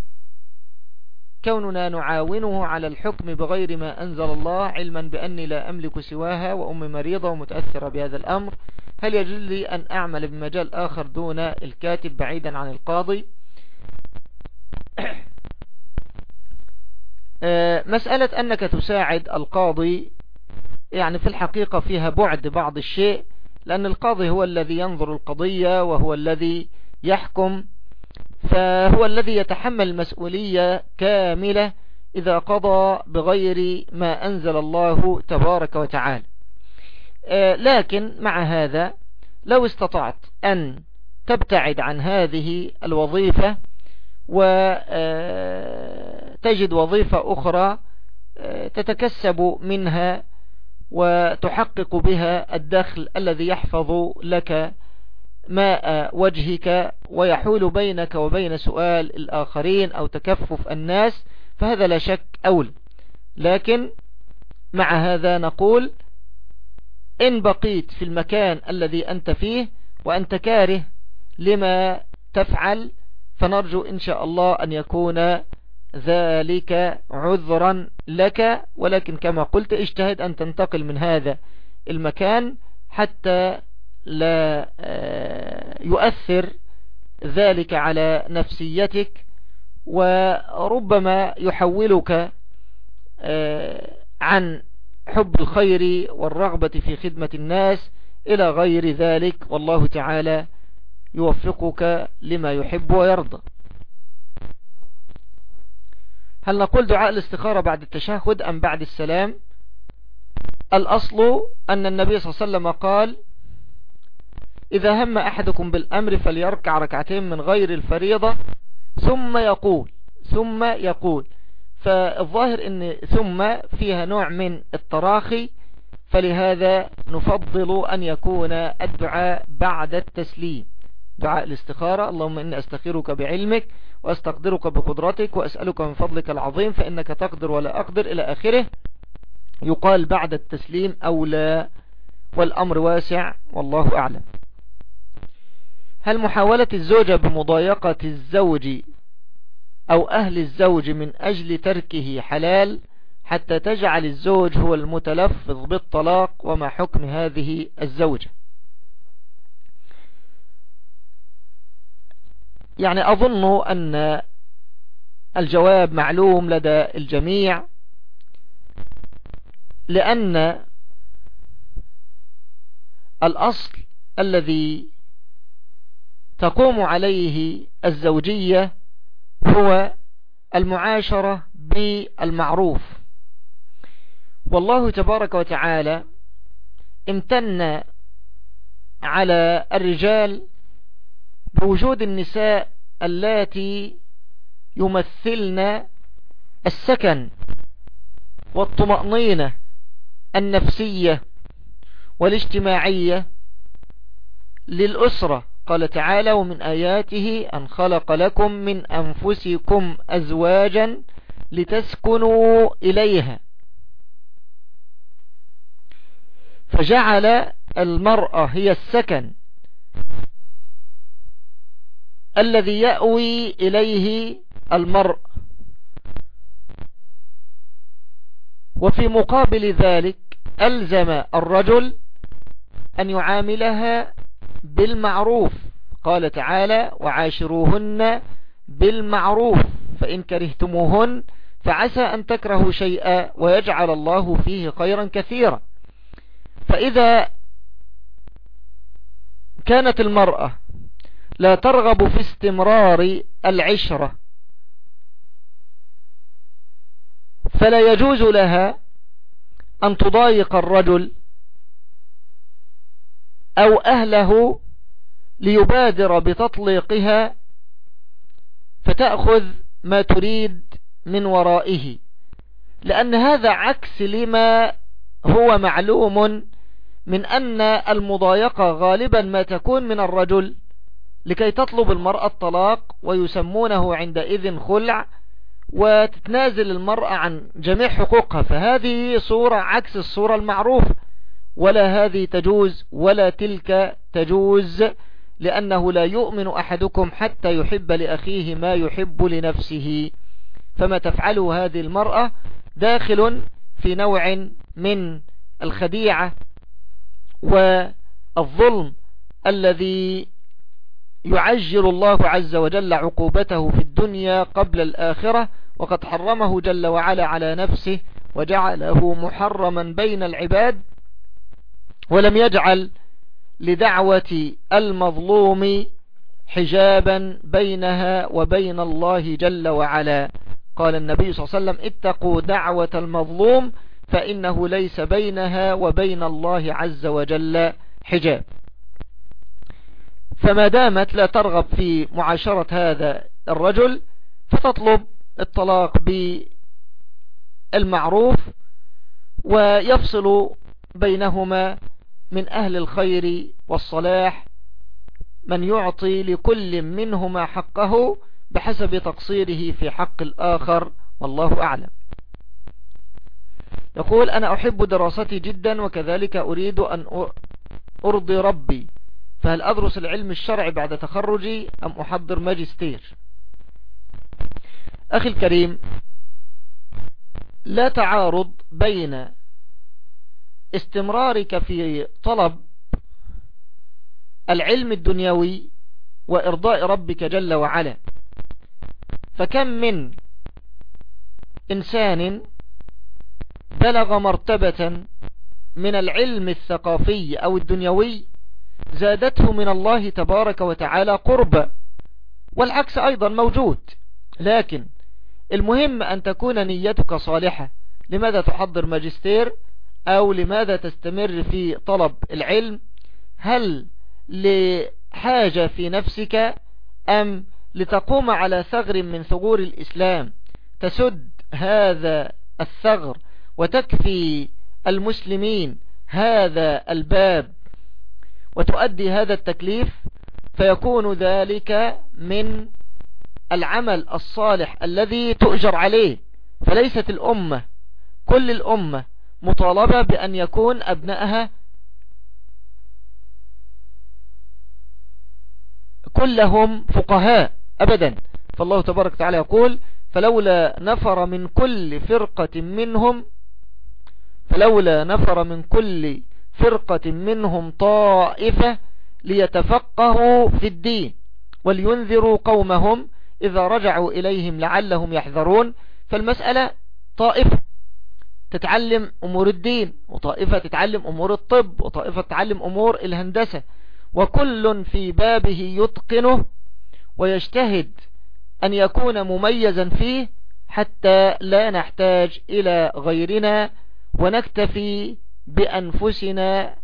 كوننا نعاونه على الحكم بغير ما أنزل الله علما بأني لا أملك سواها وأمي مريضة ومتأثرة بهذا الأمر. هل يجوز لي أن أعمل بمجال آخر دون الكاتب بعيدا عن القاضي؟ آه، مسألة أنك تساعد القاضي يعني في الحقيقة فيها بعد بعض الشيء لأن القاضي هو الذي ينظر القضية وهو الذي يحكم فهو الذي يتحمل المسؤولية كاملة إذا قضى بغير ما أنزل الله تبارك وتعالى. آه، لكن مع هذا لو استطعت أن تبتعد عن هذه الوظيفة وتجد وظيفة أخرى آه، تتكسب منها وتحقق بها الدخل الذي يحفظ لك ماء وجهك ويحول بينك وبين سؤال الآخرين أو تكفف الناس فهذا لا شك أول. لكن مع هذا نقول إن بقيت في المكان الذي أنت فيه وأنت كاره لما تفعل فنرجو إن شاء الله أن يكون ذلك عذرا لك. ولكن كما قلت اجتهد أن تنتقل من هذا المكان حتى لا آه، يؤثر ذلك على نفسيتك وربما يحولك آه، عن حب الخير والرغبة في خدمة الناس إلى غير ذلك. والله تعالى يوفقك لما يحب ويرضى. هل نقول دعاء الاستخارة بعد التشهد أم بعد السلام؟ الأصل أن النبي صلى الله عليه وسلم قال إذا هم أحدكم بالأمر فليركع ركعتين من غير الفريضة ثم يقول ثم يقول. فالظاهر إن ثم فيها نوع من التراخي فلهذا نفضل أن يكون الدعاء بعد التسليم. دعاء الاستخارة اللهم إني أستخيرك بعلمك وأستقدرك بقدرتك وأسألك من فضلك العظيم فإنك تقدر ولا أقدر إلى آخره. يقال بعد التسليم أو لا والأمر واسع والله أعلم. هل محاولة الزوجة بمضايقة الزوج أو أهل الزوج من أجل تركه حلال حتى تجعل الزوج هو المتلفظ بالطلاق وما حكم هذه الزوجة؟ يعني أظن أن الجواب معلوم لدى الجميع لأن الأصل الذي تقوم عليه الزوجية هو المعاشرة بالمعروف. والله تبارك وتعالى امتن على الرجال بوجود النساء اللاتي يمثلن السكن والطمأنينة النفسية والاجتماعية للأسرة. قال تعالى ومن آياته أن خلق لكم من أنفسكم أزواجا لتسكنوا إليها. فجعل المرأة هي السكن الذي يأوي إليه المرء. وفي مقابل ذلك ألزم الرجل أن يعاملها بالمعروف. قال تعالى وعاشروهن بالمعروف فإن كرهتموهن فعسى أن تكرهوا شيئا ويجعل الله فيه خيرا كثيرا. فإذا كانت المرأة لا ترغب في استمرار العشرة فلا يجوز لها أن تضايق الرجل أو أهله ليبادر بتطليقها فتأخذ ما تريد من ورائه. لأن هذا عكس لما هو معلوم من أن المضايقة غالبا ما تكون من الرجل لكي تطلب المرأة الطلاق ويسمونه عندئذ خلع وتتنازل المرأة عن جميع حقوقها. فهذه صورة عكس الصورة المعروفة. ولا هذه تجوز ولا تلك تجوز لأنه لا يؤمن أحدكم حتى يحب لأخيه ما يحب لنفسه. فما تفعله هذه المرأة داخل في نوع من الخديعة والظلم الذي يعجل الله عز وجل عقوبته في الدنيا قبل الآخرة وقد حرمه جل وعلا على نفسه وجعله محرما بين العباد ولم يجعل لدعوة المظلوم حجابا بينها وبين الله جل وعلا. قال النبي صلى الله عليه وسلم اتقوا دعوة المظلوم فإنه ليس بينها وبين الله عز وجل حجاب. فما دامت لا ترغب في معاشرة هذا الرجل فتطلب الطلاق بالمعروف ويفصل بينهما من أهل الخير والصلاح من يعطي لكل منهما حقه بحسب تقصيره في حق الآخر والله أعلم. يقول أنا أحب دراستي جدا وكذلك أريد أن أرضي ربي. فهل أدرس العلم الشرعي بعد تخرجي أم أحضر ماجستير؟ أخي الكريم لا تعارض بين استمرارك في طلب العلم الدنيوي وإرضاء ربك جل وعلا. فكم من إنسان بلغ مرتبة من العلم الثقافي أو الدنيوي زادته من الله تبارك وتعالى قربا والعكس أيضا موجود. لكن المهم أن تكون نيتك صالحة. لماذا تحضر ماجستير؟ أو لماذا تستمر في طلب العلم؟ هل لحاجة في نفسك أم لتقوم على ثغر من ثغور الإسلام؟ تسد هذا الثغر وتكفي المسلمين هذا الباب وتؤدي هذا التكليف؟ فيكون ذلك من العمل الصالح الذي تؤجر عليه. فليست الأمة كل الأمة مطالبة بأن يكون أبنائها كلهم فقهاء أبدا. فالله تبارك وتعالى يقول فلولا نفر من كل فرقة منهم فلولا نفر من كل فرقة منهم طائفة ليتفقهوا في الدين ولينذروا قومهم إذا رجعوا إليهم لعلهم يحذرون. فالمسألة طائفة. تتعلم أمور الدين وطائفة تتعلم أمور الطب وطائفة تتعلم أمور الهندسة. وكل في بابه يتقنه ويجتهد أن يكون مميزا فيه حتى لا نحتاج إلى غيرنا ونكتفي بأنفسنا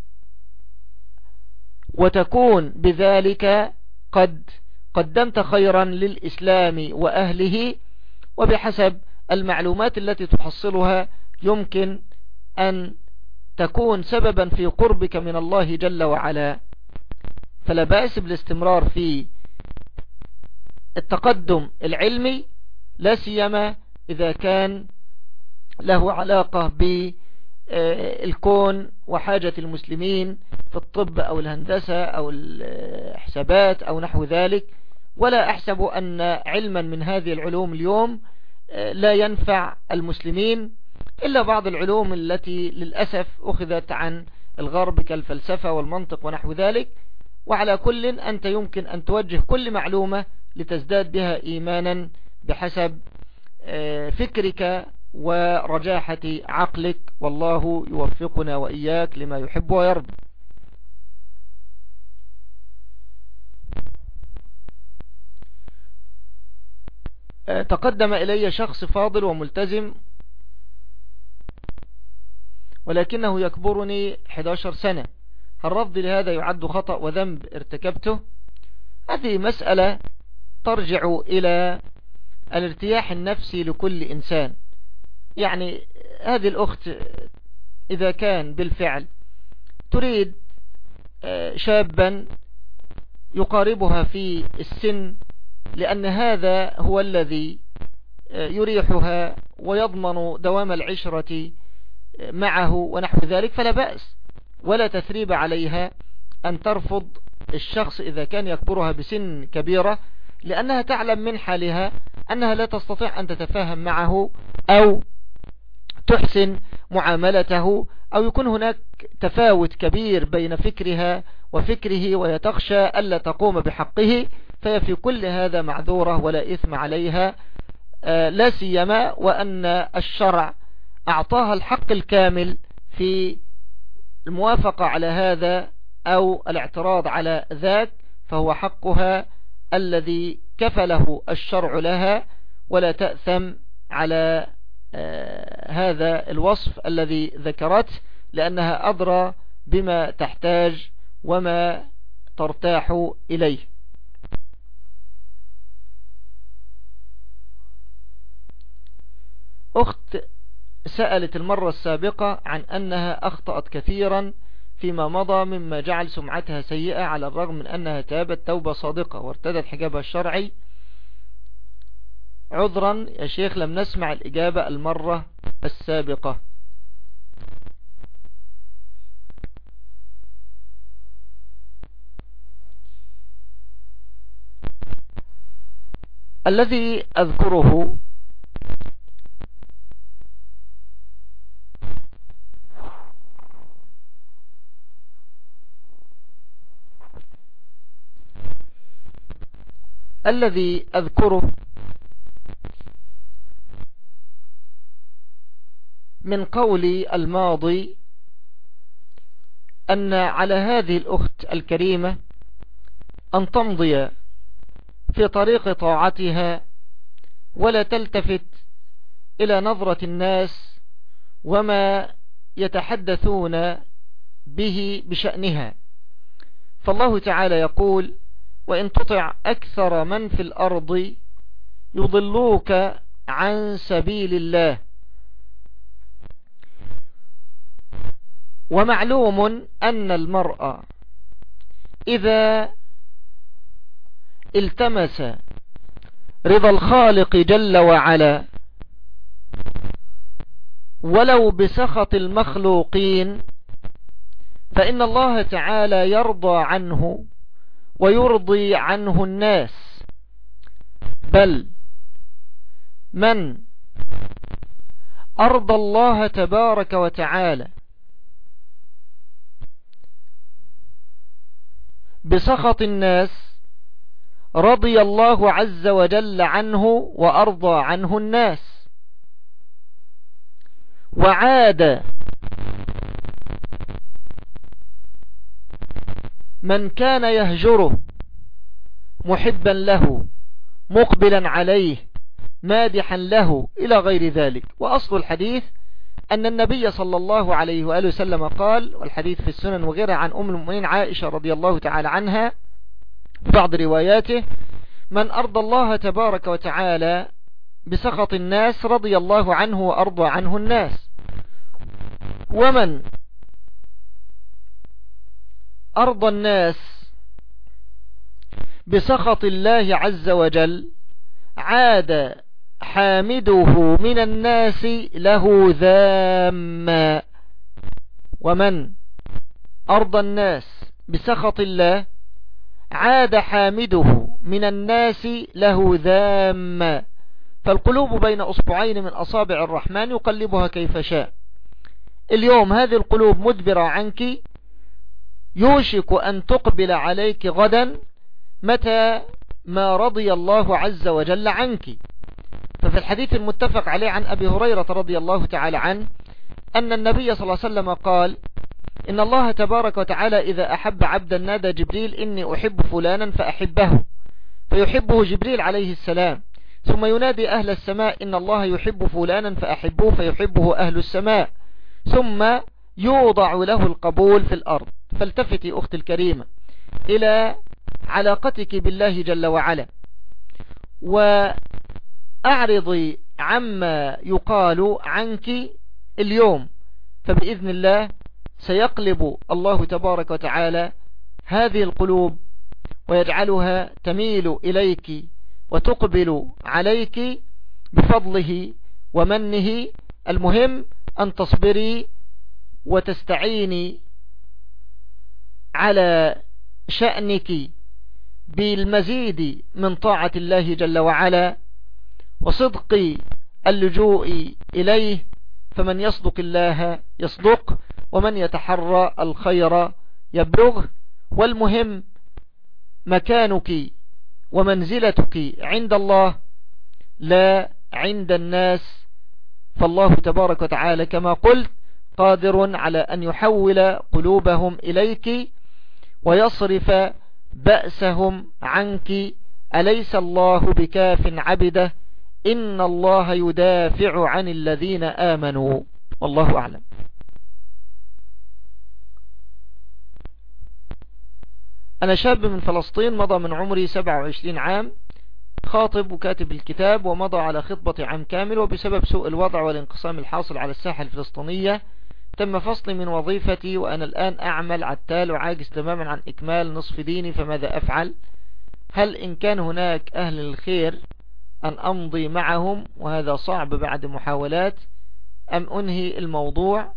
وتكون بذلك قد قدمت خيرا للإسلام وأهله وبحسب المعلومات التي تحصلها يمكن أن تكون سببا في قربك من الله جل وعلا. فلا بأس بالاستمرار في التقدم العلمي لا سيما إذا كان له علاقة بالكون وحاجة المسلمين في الطب أو الهندسة أو الحسابات أو نحو ذلك. ولا أحسب أن علما من هذه العلوم اليوم لا ينفع المسلمين إلا بعض العلوم التي للأسف أخذت عن الغرب كالفلسفة والمنطق ونحو ذلك وعلى كل أنت يمكن أن توجه كل معلومة لتزداد بها إيمانا بحسب آه، فكرك ورجاحة عقلك والله يوفقنا وإياك لما يحب ويرضى. آه، تقدم إلي شخص فاضل وملتزم ولكنه يكبرني 11 سنة. هل رفضي لهذا يعد خطأ وذنب ارتكبته. هذه مسألة ترجع إلى الارتياح النفسي لكل إنسان. يعني هذه الأخت إذا كان بالفعل تريد آه، شابا يقاربها في السن لأن هذا هو الذي آه، يريحها ويضمن دوام العشرة معه ونحو ذلك فلا بأس. ولا تثريب عليها أن ترفض الشخص إذا كان يكبرها بسن كبيرة لأنها تعلم من حالها أنها لا تستطيع أن تتفاهم معه أو تحسن معاملته أو يكون هناك تفاوت كبير بين فكرها وفكره ويتخشى ألا تقوم بحقه فهي في كل هذا معذورة ولا إثم عليها. آه، لا سيما وأن الشرع أعطاها الحق الكامل في الموافقة على هذا أو الاعتراض على ذاك فهو حقها الذي كفله الشرع لها ولا تأثم على آه، هذا الوصف الذي ذكرته لأنها أدرى بما تحتاج وما ترتاح إليه. أخت سألت المرة السابقة عن أنها أخطأت كثيرا فيما مضى مما جعل سمعتها سيئة على الرغم من أنها تابت توبة صادقة وارتدت حجابها الشرعي. عذرا يا شيخ لم نسمع الإجابة المرة السابقة. الذي أذكره الذي أذكره من قولي الماضي أن على هذه الأخت الكريمة أن تمضي في طريق طاعتها ولا تلتفت إلى نظرة الناس وما يتحدثون به بشأنها. فالله تعالى يقول وإن تطع أكثر من في الأرض يضلوك عن سبيل الله. ومعلوم أن المرأة إذا التمس رضا الخالق جل وعلا ولو بسخط المخلوقين فإن الله تعالى يرضى عنه ويرضي عنه الناس. بل من أرضى الله تبارك وتعالى بسخط الناس رضي الله عز وجل عنه وأرضى عنه الناس. وعاد من كان يهجره محبا له مقبلا عليه مادحا له إلى غير ذلك. وأصل الحديث أن النبي صلى الله عليه وآله وسلم قال والحديث في السنن وغيرها عن أم المؤمنين عائشة رضي الله تعالى عنها بعض رواياته من أرضى الله تبارك وتعالى بسخط الناس رضي الله عنه وأرضى عنه الناس. ومن أرضى الناس بسخط الله عز وجل عاد حامده من الناس له ذاما. ومن؟ أرضى الناس بسخط الله عاد حامده من الناس له ذاما. فالقلوب بين أصبعين من أصابع الرحمن يقلبها كيف شاء. اليوم هذه القلوب مدبرة عنك يوشك أن تقبل عليك غدا متى ما رضي الله عز وجل عنك. ففي الحديث المتفق عليه عن أبي هريرة رضي الله تعالى عنه أن النبي صلى الله عليه وسلم قال إن الله تبارك وتعالى إذا أحب عبدا نادى جبريل إني أحب فلانا فأحبه فيحبه جبريل عليه السلام. ثم ينادي أهل السماء إن الله يحب فلانا فأحبوه فيحبه أهل السماء. ثم يوضع له القبول في الأرض. فالتفتي أختي الكريمة إلى علاقتك بالله جل وعلا وأعرضي عما يقال عنك اليوم فبإذن الله سيقلب الله تبارك وتعالى هذه القلوب ويجعلها تميل إليك وتقبل عليك بفضله ومنه المهم أن تصبري وتستعيني على شأنك بالمزيد من طاعة الله جل وعلا وصدق اللجوء إليه فمن يصدق الله يصدق ومن يتحرى الخير يبلغ والمهم مكانك ومنزلتك عند الله لا عند الناس. فالله تبارك وتعالى كما قلت قادر على أن يحول قلوبهم إليك ويصرف بأسهم عنك أليس الله بكاف عبده؟ إن الله يدافع عن الذين آمنوا. والله أعلم. أنا شاب من فلسطين مضى من عمري 27 عام خاطب وكاتب الكتاب ومضى على خطبة عام كامل وبسبب سوء الوضع والانقسام الحاصل على الساحة الفلسطينية تم فصلي من وظيفتي وأنا الآن أعمل عتال وعاجز تماما عن إكمال نصف ديني فماذا أفعل؟ هل إن كان هناك أهل الخير أن أمضي معهم وهذا صعب بعد محاولات؟ أم أنهي الموضوع؟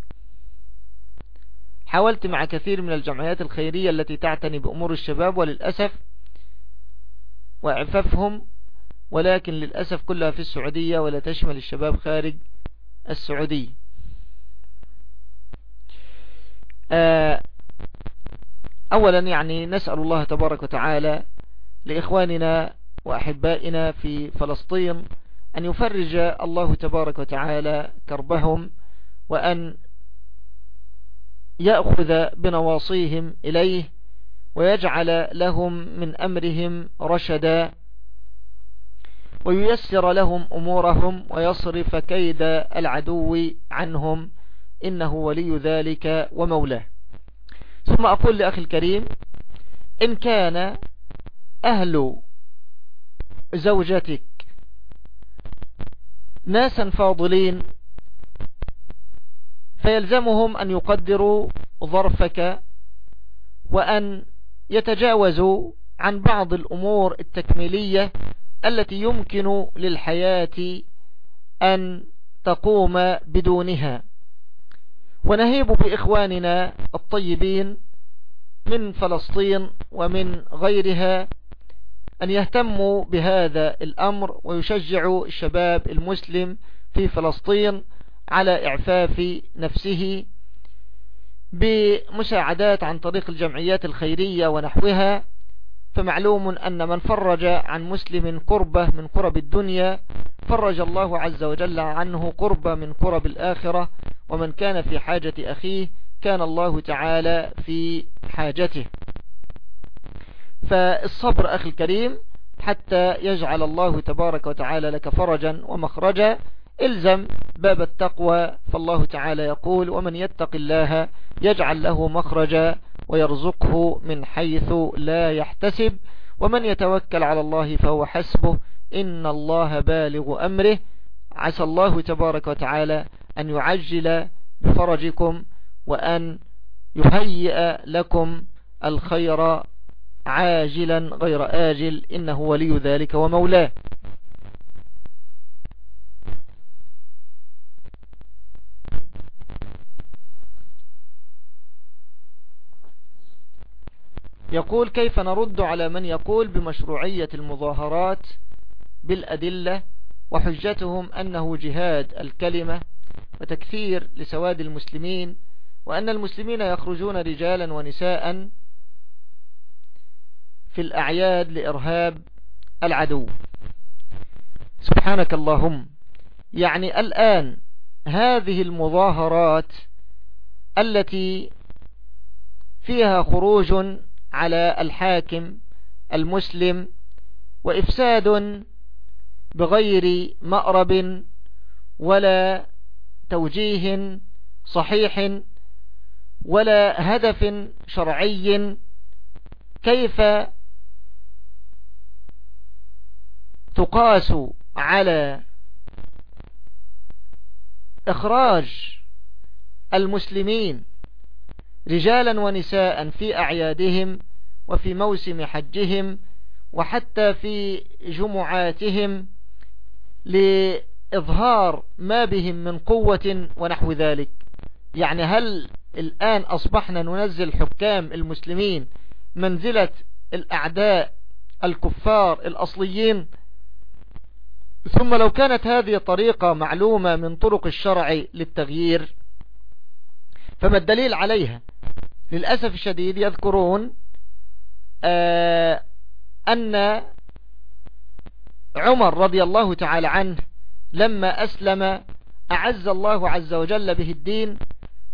حاولت مع كثير من الجمعيات الخيرية التي تعتني بأمور الشباب وللأسف وعفافهم ولكن للأسف كلها في السعودية ولا تشمل الشباب خارج السعودية آه، أولا يعني نسأل الله تبارك وتعالى لإخواننا وأحبائنا في فلسطين أن يفرج الله تبارك وتعالى كربهم وأن يأخذ بنواصيهم إليه ويجعل لهم من أمرهم رشدا وييسر لهم أمورهم ويصرف كيد العدو عنهم إنه ولي ذلك ومولاه. ثم أقول لأخي الكريم إن كان أهل زوجتك ناسا فاضلين فيلزمهم أن يقدروا ظرفك وأن يتجاوزوا عن بعض الأمور التكميلية التي يمكن للحياة أن تقوم بدونها. ونهيب بإخواننا الطيبين من فلسطين ومن غيرها أن يهتموا بهذا الأمر ويشجعوا الشباب المسلم في فلسطين على إعفاف نفسه بمساعدات عن طريق الجمعيات الخيرية ونحوها فمعلوم أن من فرج عن مسلم قربة من قرب الدنيا فرج الله عز وجل عنه قربة من قرب الآخرة ومن كان في حاجة أخيه كان الله تعالى في حاجته. فالصبر أخي الكريم حتى يجعل الله تبارك وتعالى لك فرجا ومخرجا إلزم باب التقوى. فالله تعالى يقول ومن يتق الله يجعل له مخرجا ويرزقه من حيث لا يحتسب ومن يتوكل على الله فهو حسبه. إن الله بالغ أمره. عسى الله تبارك وتعالى أن يعجل بفرجكم وأن يهيئ لكم الخير عاجلا غير آجل. إنه ولي ذلك ومولاه. يقول كيف نرد على من يقول بمشروعية المظاهرات بالأدلة وحجتهم أنه جهاد الكلمة وتكثير لسواد المسلمين وأن المسلمين يخرجون رجالا ونساء في الأعياد لإرهاب العدو. سبحانك اللهم. يعني الآن هذه المظاهرات التي فيها خروج على الحاكم المسلم وإفساد بغير مأرب ولا توجيه صحيح ولا هدف شرعي. كيف تقاس على إخراج المسلمين رجالا ونساء في أعيادهم وفي موسم حجهم وحتى في جمعاتهم لإظهار ما بهم من قوة ونحو ذلك. يعني هل الآن أصبحنا ننزل حكام المسلمين منزلة الأعداء الكفار الأصليين؟ ثم لو كانت هذه طريقة معلومة من طرق الشرع للتغيير فما الدليل عليها؟ للأسف الشديد يذكرون آه أن عمر رضي الله تعالى عنه لما أسلم أعز الله عز وجل به الدين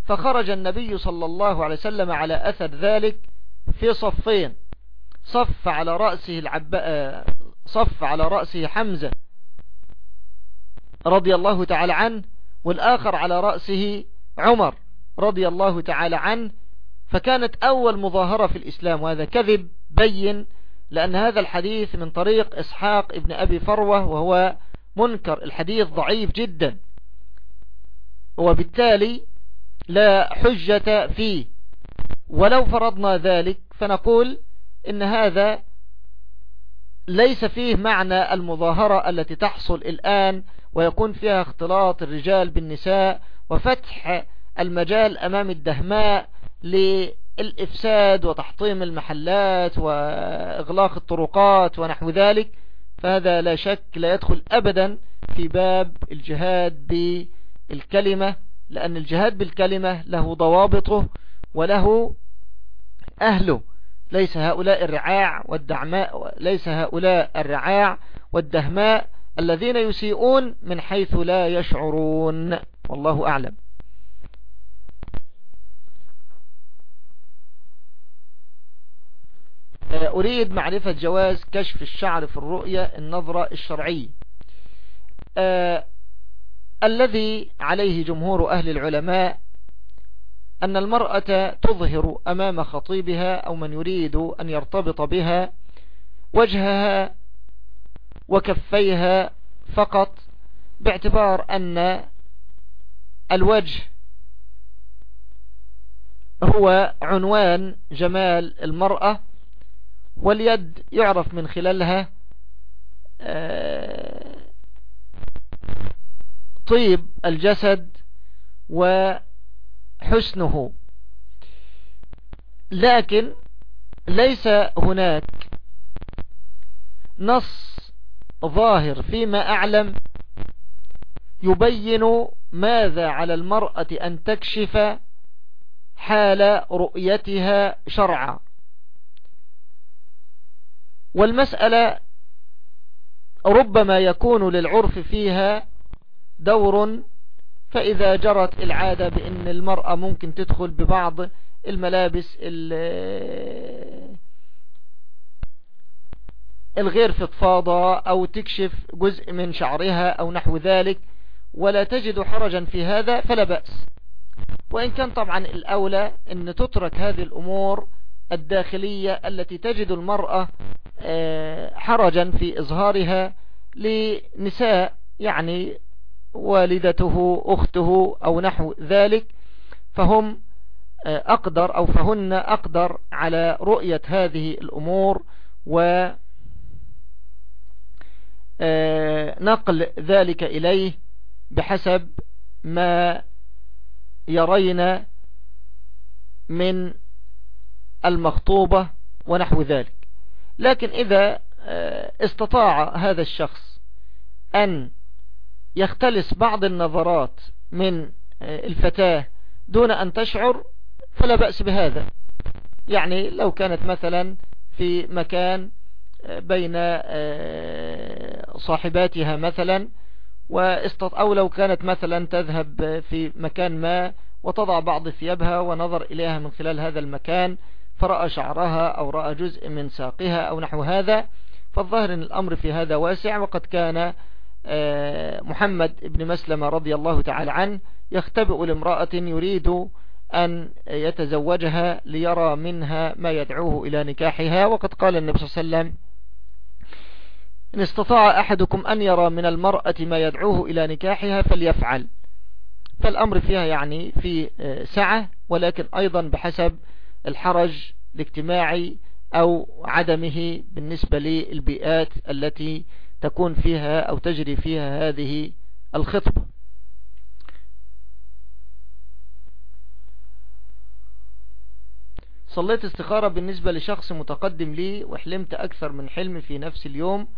فخرج النبي صلى الله عليه وسلم على أثر ذلك في صفين صف على رأسه العباء آه، صف على رأسه حمزة رضي الله تعالى عنه والآخر على رأسه عمر رضي الله تعالى عنه فكانت أول مظاهرة في الإسلام وهذا كذب بين لأن هذا الحديث من طريق إسحاق ابن أبي فروة وهو منكر الحديث ضعيف جدا. وبالتالي لا حجة فيه. ولو فرضنا ذلك فنقول إن هذا ليس فيه معنى المظاهرة التي تحصل الآن ويكون فيها اختلاط الرجال بالنساء وفتح المجال أمام الدهماء للإفساد وتحطيم المحلات وإغلاق الطرقات ونحو ذلك فهذا لا شك لا يدخل أبدا في باب الجهاد بالكلمة لأن الجهاد بالكلمة له ضوابطه وله أهله. ليس هؤلاء الرعاع والدعماء ليس هؤلاء الرعاع والدهماء الذين يسيئون من حيث لا يشعرون. والله أعلم. أريد معرفة جواز كشف الشعر في الرؤية النظرة الشرعية. آه الذي عليه جمهور أهل العلماء أن المرأة تظهر أمام خطيبها أو من يريد أن يرتبط بها وجهها وكفيها فقط باعتبار أن الوجه هو عنوان جمال المرأة واليد يعرف من خلالها آه، طيب الجسد وحسنه. لكن ليس هناك نص ظاهر فيما أعلم يبين ماذا على المرأة أن تكشف حال رؤيتها شرعا. والمسألة ربما يكون للعرف فيها دور فإذا جرت العادة بأن المرأة ممكن تدخل ببعض الملابس الغير فضفاضة أو تكشف جزء من شعرها أو نحو ذلك ولا تجد حرجا في هذا فلا بأس. وإن كان طبعا الأولى أن تترك هذه الأمور الداخلية التي تجد المرأة آه، حرجا في إظهارها لنساء يعني والدته أخته أو نحو ذلك فهم آه، أقدر أو فهن أقدر على رؤية هذه الأمور و آه، نقل ذلك إليه بحسب ما يرين من المخطوبة ونحو ذلك. لكن إذا آه، استطاع هذا الشخص أن يختلس بعض النظرات من آه، الفتاة دون أن تشعر فلا بأس بهذا. يعني لو كانت مثلا في مكان آه، بين صاحباتها مثلا أو لو كانت مثلا تذهب في مكان ما وتضع بعض ثيابها ونظر إليها من خلال هذا المكان فرأى شعرها أو رأى جزء من ساقها أو نحو هذا فالظاهر أن الأمر في هذا واسع وقد كان آه، محمد بن مسلمة رضي الله تعالى عنه يختبئ لامرأة يريد أن يتزوجها ليرى منها ما يدعوه إلى نكاحها. وقد قال النبي صلى الله عليه وسلم إن استطاع أحدكم أن يرى من المرأة ما يدعوه إلى نكاحها فليفعل. فالأمر فيها يعني في آه، سعة ولكن أيضا بحسب الحرج الاجتماعي أو عدمه بالنسبة للبيئات التي تكون فيها أو تجري فيها هذه الخطبة. صليت استخارة بالنسبة لشخص متقدم لي وحلمت أكثر من حلم في نفس اليوم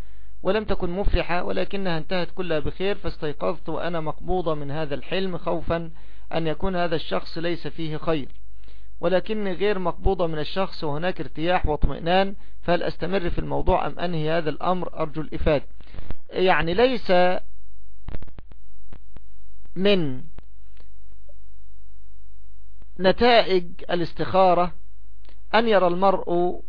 ولم تكن مفرحة ولكنها انتهت كلها بخير فاستيقظت وأنا مقبوضة من هذا الحلم خوفا أن يكون هذا الشخص ليس فيه خير. ولكني غير مقبوضة من الشخص وهناك ارتياح واطمئنان فهل أستمر في الموضوع أم أنهي هذا الأمر؟ أرجو الإفادة. يعني ليس من نتائج الاستخارة أن يرى المرء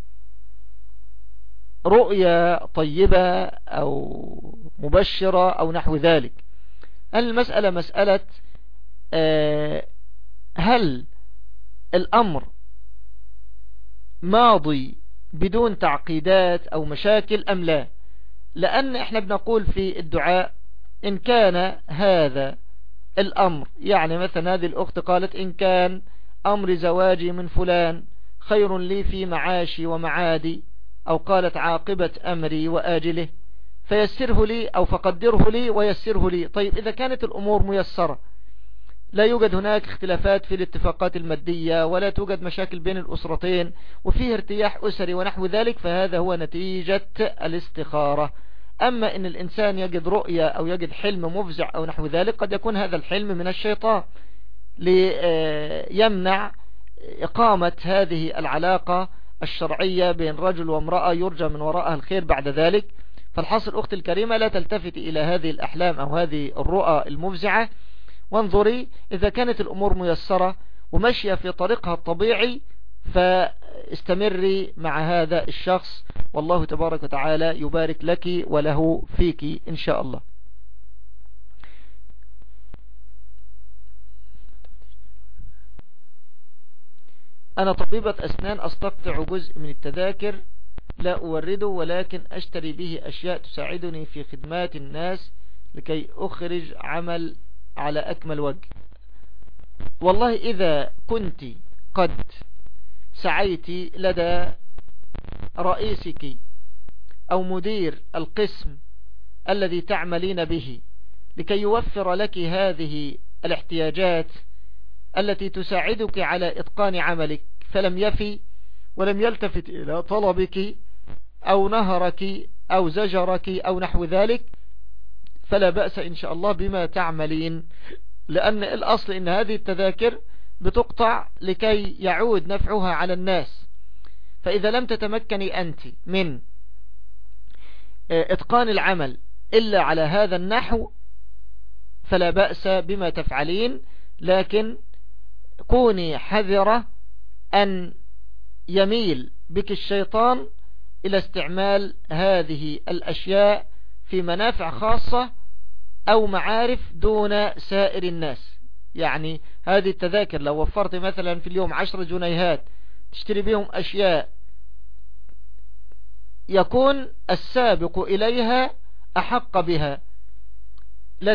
رؤية طيبة أو مبشرة أو نحو ذلك. المسألة مسألة آه، هل الأمر ماضي بدون تعقيدات أو مشاكل أم لا؟ لأن إحنا بنقول في الدعاء إن كان هذا الأمر يعني مثلا هذه الأخت قالت إن كان أمر زواجي من فلان خير لي في معاشي ومعادي أو قالت عاقبة أمري وآجله فيسره لي أو فقدره لي ويسره لي. طيب إذا كانت الأمور ميسرة لا يوجد هناك اختلافات في الاتفاقات المادية ولا توجد مشاكل بين الأسرتين وفيه ارتياح أسري ونحو ذلك فهذا هو نتيجة الاستخارة. أما إن الإنسان يجد رؤية أو يجد حلم مفزع أو نحو ذلك قد يكون هذا الحلم من الشيطان ليمنع إقامة هذه العلاقة الشرعية بين رجل وامرأة يرجى من وراءها الخير بعد ذلك. فالحاصل أختي الكريمة لا تلتفت إلى هذه الأحلام أو هذه الرؤى المفزعة. وانظري إذا كانت الأمور ميسرة ومشية في طريقها الطبيعي فاستمري مع هذا الشخص. والله تبارك وتعالى يبارك لك وله فيك إن شاء الله. أنا طبيبة أسنان أستقطع جزء من التذاكر لا أورده ولكن أشتري به أشياء تساعدني في خدمات الناس لكي أخرج عمل على أكمل وجه. والله إذا كنت قد سعيت لدى رئيسك أو مدير القسم الذي تعملين به لكي يوفر لك هذه الاحتياجات التي تساعدك على إتقان عملك. فلم يفي ولم يلتفت إلى طلبك أو نهرك أو زجرك أو نحو ذلك فلا بأس إن شاء الله بما تعملين. لأن الأصل إن هذه التذاكر بتقطع لكي يعود نفعها على الناس. فإذا لم تتمكني أنت من آه، إتقان العمل إلا على هذا النحو فلا بأس بما تفعلين. لكن كوني حذرة أن يميل بك الشيطان إلى استعمال هذه الأشياء في منافع خاصة أو معارف دون سائر الناس. يعني هذه التذاكر لو وفرت مثلا في اليوم عشر جنيهات تشتري بهم أشياء يكون السابق إليها أحق بها. لا,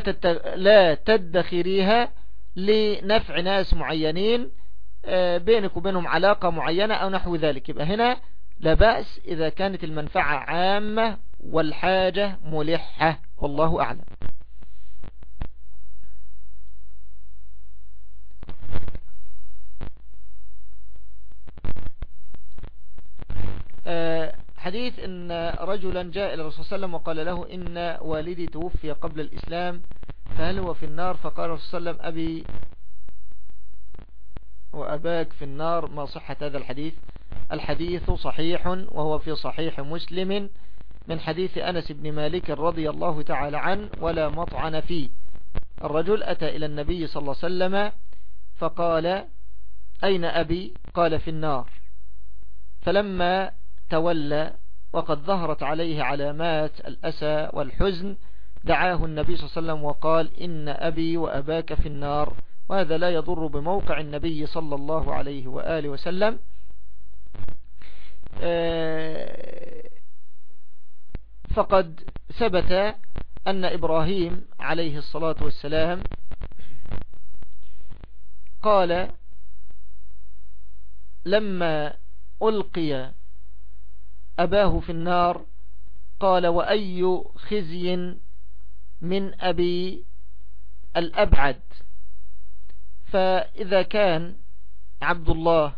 لا تدخريها لنفع ناس معينين آه، بينك وبينهم علاقة معينة أو نحو ذلك. يبقى هنا لا بأس إذا كانت المنفعة عامة والحاجة ملحة والله أعلم آه، حديث إن رجلا جاء إلى الرسول صلى الله عليه وسلم وقال له إن والدي توفي قبل الإسلام فهل هو في النار؟ فقال الرسول صلى الله عليه وسلم أبي وأباك في النار. ما صحة هذا الحديث؟ الحديث صحيح وهو في صحيح مسلم من حديث أنس بن مالك رضي الله تعالى عنه ولا مطعن فيه. الرجل أتى إلى النبي صلى الله عليه وسلم فقال أين أبي؟ قال في النار. فلما تولى وقد ظهرت عليه علامات الأسى والحزن. دعاه النبي صلى الله عليه وسلم وقال إن أبي وأباك في النار. وهذا لا يضر بموقع النبي صلى الله عليه وآله وسلم. آه، فقد ثبت أن إبراهيم عليه الصلاة والسلام قال لما ألقي أباه في النار قال وأي خزي من أبي الأبعد فإذا كان عبد الله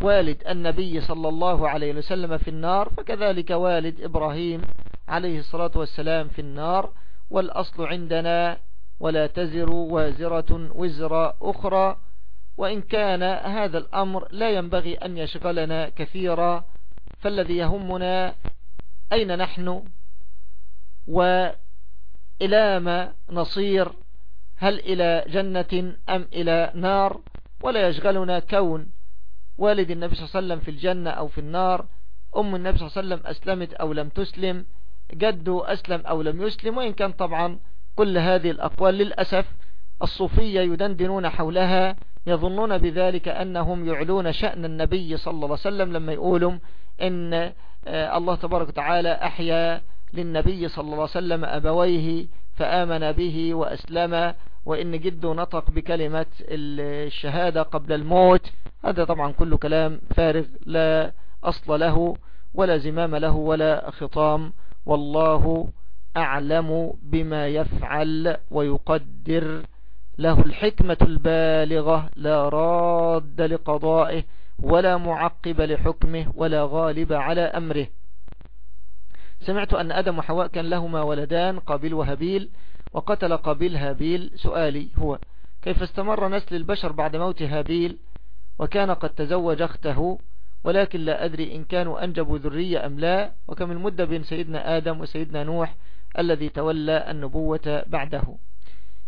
والد النبي صلى الله عليه وسلم في النار فكذلك والد إبراهيم عليه الصلاة والسلام في النار والأصل عندنا ولا تزر وازرة وزر أخرى وإن كان هذا الأمر لا ينبغي أن يشغلنا كثيرا فالذي يهمنا أين نحن وإلى ما نصير هل إلى جنة أم إلى نار ولا يشغلنا كون والد النبي صلى الله عليه وسلم في الجنة أو في النار أم النبي صلى الله عليه وسلم أسلمت أو لم تسلم جده أسلم أو لم يسلم وإن كان طبعا كل هذه الأقوال للأسف الصوفية يدندنون حولها يظنون بذلك أنهم يعلون شأن النبي صلى الله عليه وسلم لما يقولوا إن آه، الله تبارك وتعالى أحيا للنبي صلى الله عليه وسلم أبويه فآمن به وأسلم وإن جده نطق بكلمة الشهادة قبل الموت. هذا طبعا كله كلام فارغ لا أصل له ولا زمام له ولا خطام. والله أعلم بما يفعل ويقدر. له الحكمة البالغة لا راد لقضائه ولا معقب لحكمه ولا غالب على أمره. سمعت أن أدم وحواء كان لهما ولدان قابيل وهابيل وقتل قابيل هابيل. سؤالي هو كيف استمر نسل البشر بعد موت هابيل؟ وكان قد تزوج أخته ولكن لا أدري إن كانوا أنجبوا ذرية أم لا. وكم المدة بين سيدنا آدم وسيدنا نوح الذي تولى النبوة بعده؟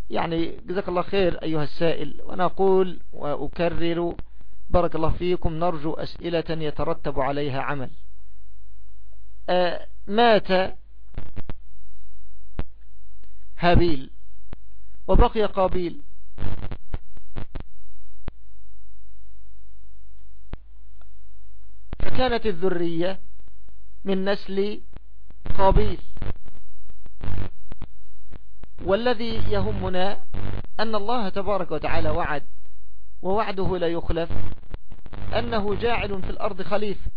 يعني جزاك الله خير أيها السائل. وأنا أقول وأكرر بارك الله فيكم نرجو أسئلة يترتب عليها عمل. آه مات هابيل وبقي قابيل. فكانت الذرية من نسل قابيل. والذي يهمنا أن الله تبارك وتعالى وعد ووعده لا يخلف أنه جاعل في الأرض خليفة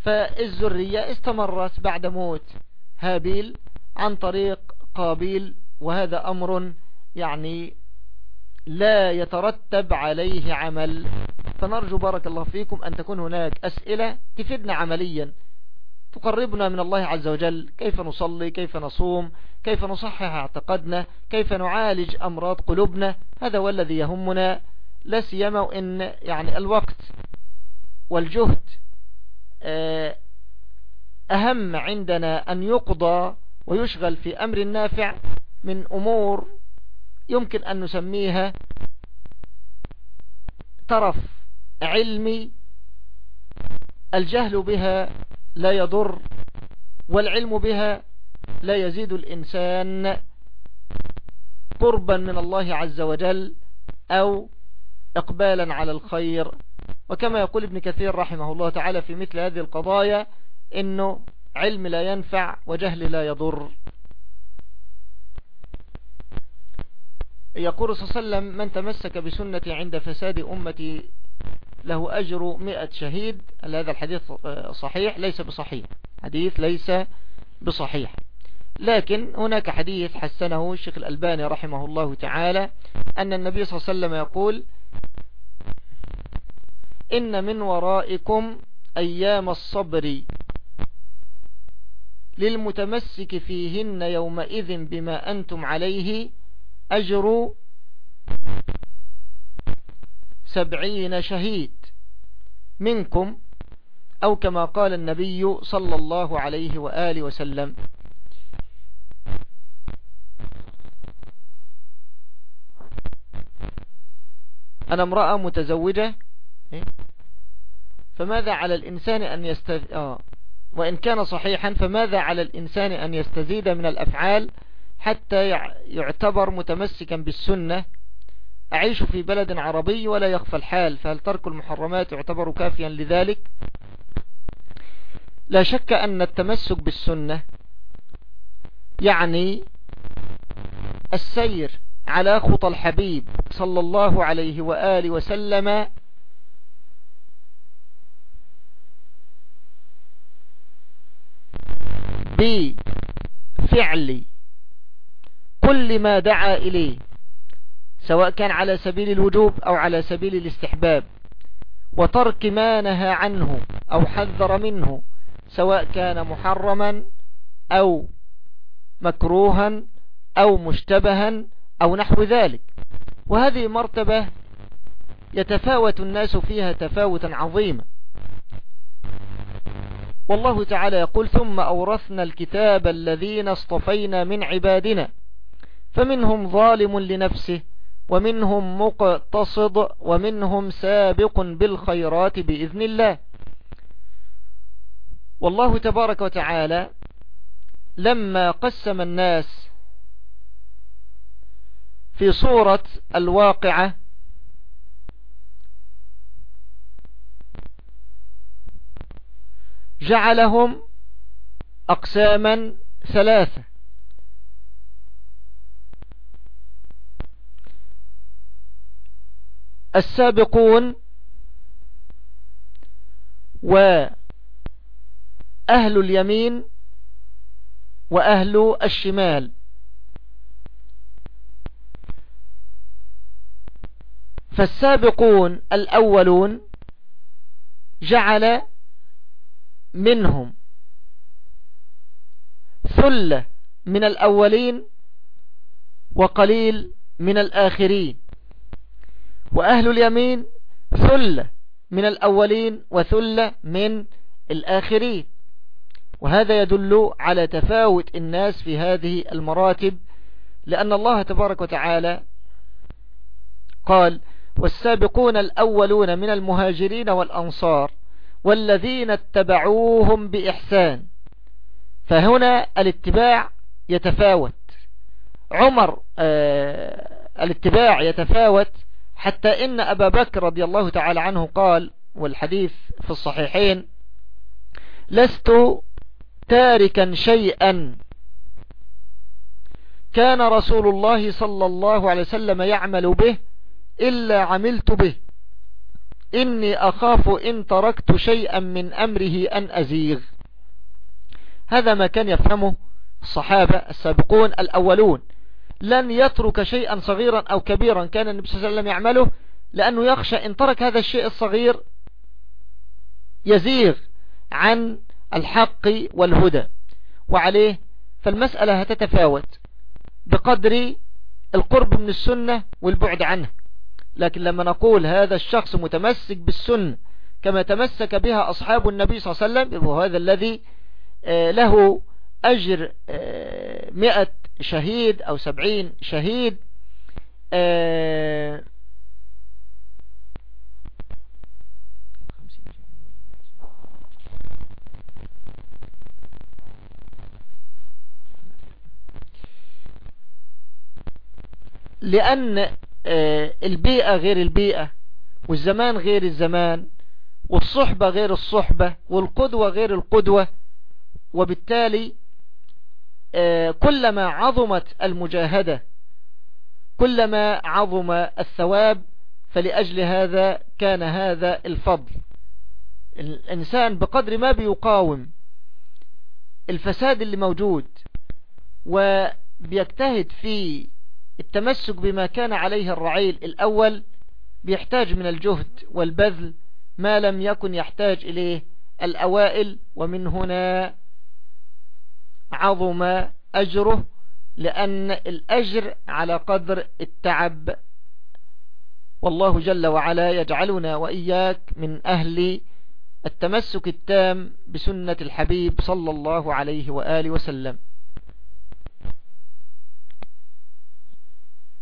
فالذرية استمرت بعد موت هابيل عن طريق قابيل وهذا أمر يعني لا يترتب عليه عمل. فنرجو بارك الله فيكم أن تكون هناك أسئلة تفيدنا عمليا. تقربنا من الله عز وجل كيف نصلي كيف نصوم كيف نصحح اعتقادنا كيف نعالج أمراض قلوبنا هذا هو الذي يهمنا لا سيما وإن يعني الوقت والجهد آه، أهم عندنا أن يقضى ويشغل في أمر نافع من أمور يمكن أن نسميها طرف علمي الجهل بها لا يضر والعلم بها لا يزيد الإنسان قربا من الله عز وجل أو إقبالا على الخير. وكما يقول ابن كثير رحمه الله تعالى في مثل هذه القضايا إنه علم لا ينفع وجهل لا يضر. يقول صلى الله عليه وسلم من تمسك بسنتي عند فساد أمتي له أجر مئة شهيد. هذا الحديث صحيح ليس بصحيح. حديث ليس بصحيح. لكن هناك حديث حسنه الشيخ الألباني رحمه الله تعالى أن النبي صلى الله عليه وسلم يقول إن من ورائكم أيام الصبر للمتمسك فيهن يومئذ بما أنتم عليه أجر سبعين شهيد. منكم أو كما قال النبي صلى الله عليه وآله وسلم. أنا امرأة متزوجة إيه؟ فماذا على الإنسان أن يستف... آه. وإن كان صحيحا فماذا على الإنسان أن يستزيد من الأفعال حتى يعتبر متمسكا بالسنة؟ أعيش في بلد عربي ولا يخفى الحال فهل ترك المحرمات يعتبر كافيا لذلك؟ لا شك أن التمسك بالسنة يعني السير على خطى الحبيب صلى الله عليه وآله وسلم بفعل كل ما دعا إليه. سواء كان على سبيل الوجوب أو على سبيل الاستحباب وترك ما نهى عنه أو حذر منه سواء كان محرما أو مكروها أو مشتبها أو نحو ذلك. وهذه مرتبة يتفاوت الناس فيها تفاوتا عظيما. والله تعالى يقول ثم أورثنا الكتاب الذين اصطفينا من عبادنا فمنهم ظالم لنفسه ومنهم مقتصد ومنهم سابق بالخيرات بإذن الله. والله تبارك وتعالى لما قسم الناس في صورة الواقعة جعلهم أقساما ثلاثة. السابقون وأهل اليمين وأهل الشمال. فالسابقون الأولون جعل منهم. ثلة من الأولين وقليل من الآخرين. وأهل اليمين ثلة من الأولين وثلة من الآخرين. وهذا يدل على تفاوت الناس في هذه المراتب لأن الله تبارك وتعالى قال والسابقون الأولون من المهاجرين والأنصار والذين اتبعوهم بإحسان. فهنا الاتباع يتفاوت. عمر آه الاتباع يتفاوت حتى إن أبا بكر رضي الله تعالى عنه قال والحديث في الصحيحين لست تاركا شيئا. كان رسول الله صلى الله عليه وسلم يعمل به إلا عملت به. إني أخاف إن تركت شيئا من أمره أن أزيغ. هذا ما كان يفهمه الصحابة السابقون الأولون. لن يترك شيئا صغيرا أو كبيرا كان النبي صلى الله عليه وسلم يعمله لأنه يخشى إن ترك هذا الشيء الصغير يزيغ عن الحق والهدى. وعليه فالمسألة هتتفاوت بقدر القرب من السنة والبعد عنها لكن لما نقول هذا الشخص متمسك بالسنة كما تمسك بها أصحاب النبي صلى الله عليه وسلم وهذا الذي آه، له أجر آه، مئة شهيد أو سبعين شهيد آه، لأن آه، البيئة غير البيئة والزمان غير الزمان والصحبة غير الصحبة والقدوة غير القدوة وبالتالي كلما عظمت المجاهدة كلما عظم الثواب فلأجل هذا كان هذا الفضل. الإنسان بقدر ما بيقاوم الفساد اللي موجود وبيجتهد في التمسك بما كان عليه الرعيل الأول بيحتاج من الجهد والبذل ما لم يكن يحتاج إليه الأوائل ومن هنا عظم أجره لأن الأجر على قدر التعب والله جل وعلا يجعلنا وإياك من أهل التمسك التام بسنة الحبيب صلى الله عليه وآله وسلم.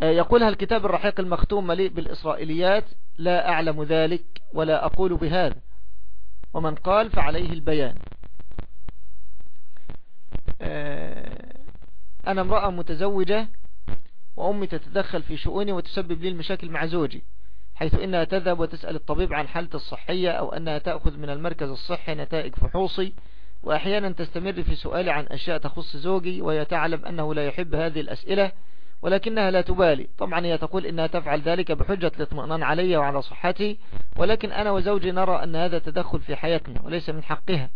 آه، يقولها الكتاب الرحيق المختوم مليء بالإسرائيليات؟ لا أعلم ذلك ولا أقول بهذا. ومن قال فعليه البيان. أنا امرأة متزوجة وأمي تتدخل في شؤوني وتسبب لي المشاكل مع زوجي حيث إنها تذهب وتسأل الطبيب عن حالة الصحية أو أنها تأخذ من المركز الصحي نتائج فحوصي وأحيانا تستمر في سؤالي عن أشياء تخص زوجي وهي تعلم أنه لا يحب هذه الأسئلة ولكنها لا تبالي. طبعا هي تقول إنها تفعل ذلك بحجة الاطمئنان علي وعلى صحتي ولكن أنا وزوجي نرى أن هذا تدخل في حياتنا وليس من حقها.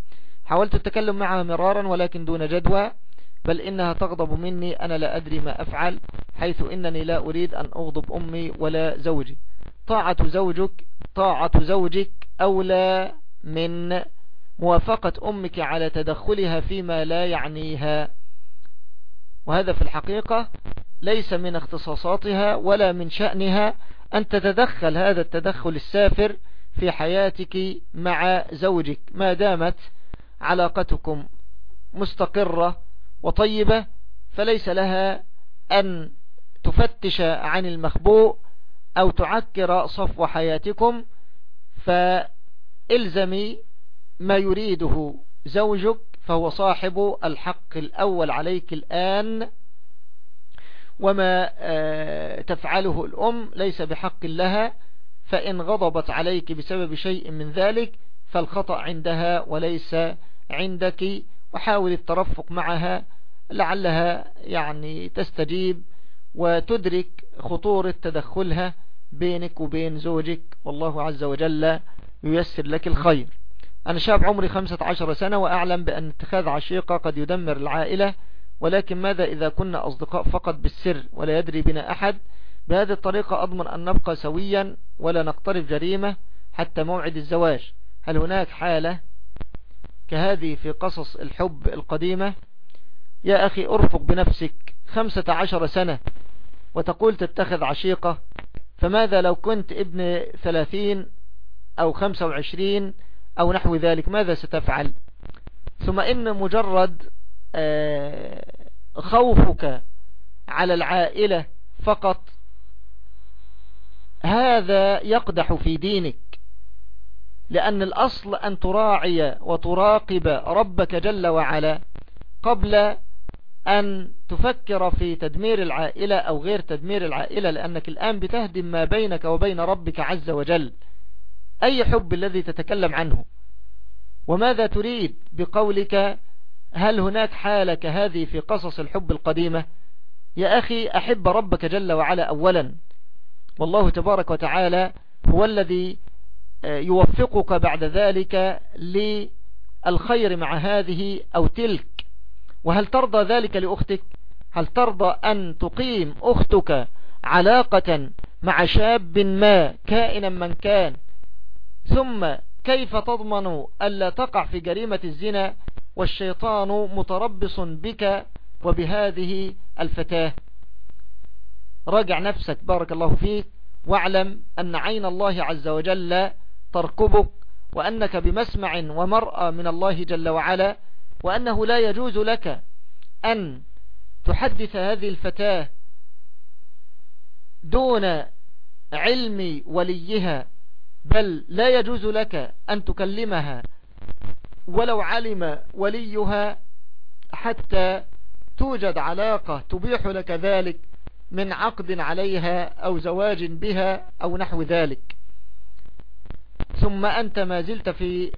حاولت التكلم معها مرارا ولكن دون جدوى بل إنها تغضب مني أنا لا أدري ما أفعل حيث إنني لا أريد أن أغضب أمي ولا زوجي. طاعة زوجك طاعة زوجك أولى من موافقة أمك على تدخلها فيما لا يعنيها. وهذا في الحقيقة ليس من اختصاصاتها ولا من شأنها أن تتدخل هذا التدخل السافر في حياتك مع زوجك. ما دامت علاقتكم مستقرة وطيبة فليس لها أن تفتش عن المخبوء أو تعكر صفو حياتكم فإلزمي ما يريده زوجك فهو صاحب الحق الأول عليك الآن وما آه، تفعله الأم ليس بحق لها فإن غضبت عليك بسبب شيء من ذلك فالخطأ عندها وليس عندك وحاول الترفق معها لعلها يعني تستجيب وتدرك خطورة تدخلها بينك وبين زوجك. والله عز وجل ييسر لك الخير. أنا شاب عمري خمسة عشر سنة وأعلم بأن اتخاذ عشيقة قد يدمر العائلة ولكن ماذا إذا كنا أصدقاء فقط بالسر ولا يدري بنا أحد؟ بهذه الطريقة أضمن أن نبقى سويا ولا نقترف جريمة حتى موعد الزواج. هل هناك حالة كهذه في قصص الحب القديمة؟ يا أخي أرفق بنفسك خمسة عشر سنة وتقول تتخذ عشيقة فماذا لو كنت ابن ثلاثين أو خمسة وعشرين أو نحو ذلك ماذا ستفعل؟ ثم إن مجرد آه، خوفك على العائلة فقط هذا يقدح في دينك. لأن الأصل أن تراعي وتراقب ربك جل وعلا قبل أن تفكر في تدمير العائلة أو غير تدمير العائلة لأنك الآن بتهدم ما بينك وبين ربك عز وجل. أي حب الذي تتكلم عنه؟ وماذا تريد بقولك هل هناك حالة كهذه في قصص الحب القديمة؟ يا أخي أحب ربك جل وعلا أولا. والله تبارك وتعالى هو الذي يوفقك بعد ذلك للخير مع هذه أو تلك. وهل ترضى ذلك لأختك؟ هل ترضى أن تقيم أختك علاقة مع شاب ما كائنا من كان؟ ثم كيف تضمن ألا تقع في جريمة الزنا والشيطان متربص بك وبهذه الفتاة؟ راجع نفسك بارك الله فيك واعلم أن عين الله عز وجل تركبك وأنك بمسمع ومرأة من الله جل وعلا وأنه لا يجوز لك أن تحدث هذه الفتاة دون علم وليها بل لا يجوز لك أن تكلمها ولو علم وليها حتى توجد علاقة تبيح لك ذلك من عقد عليها أو زواج بها أو نحو ذلك. ثم أنت ما زلت في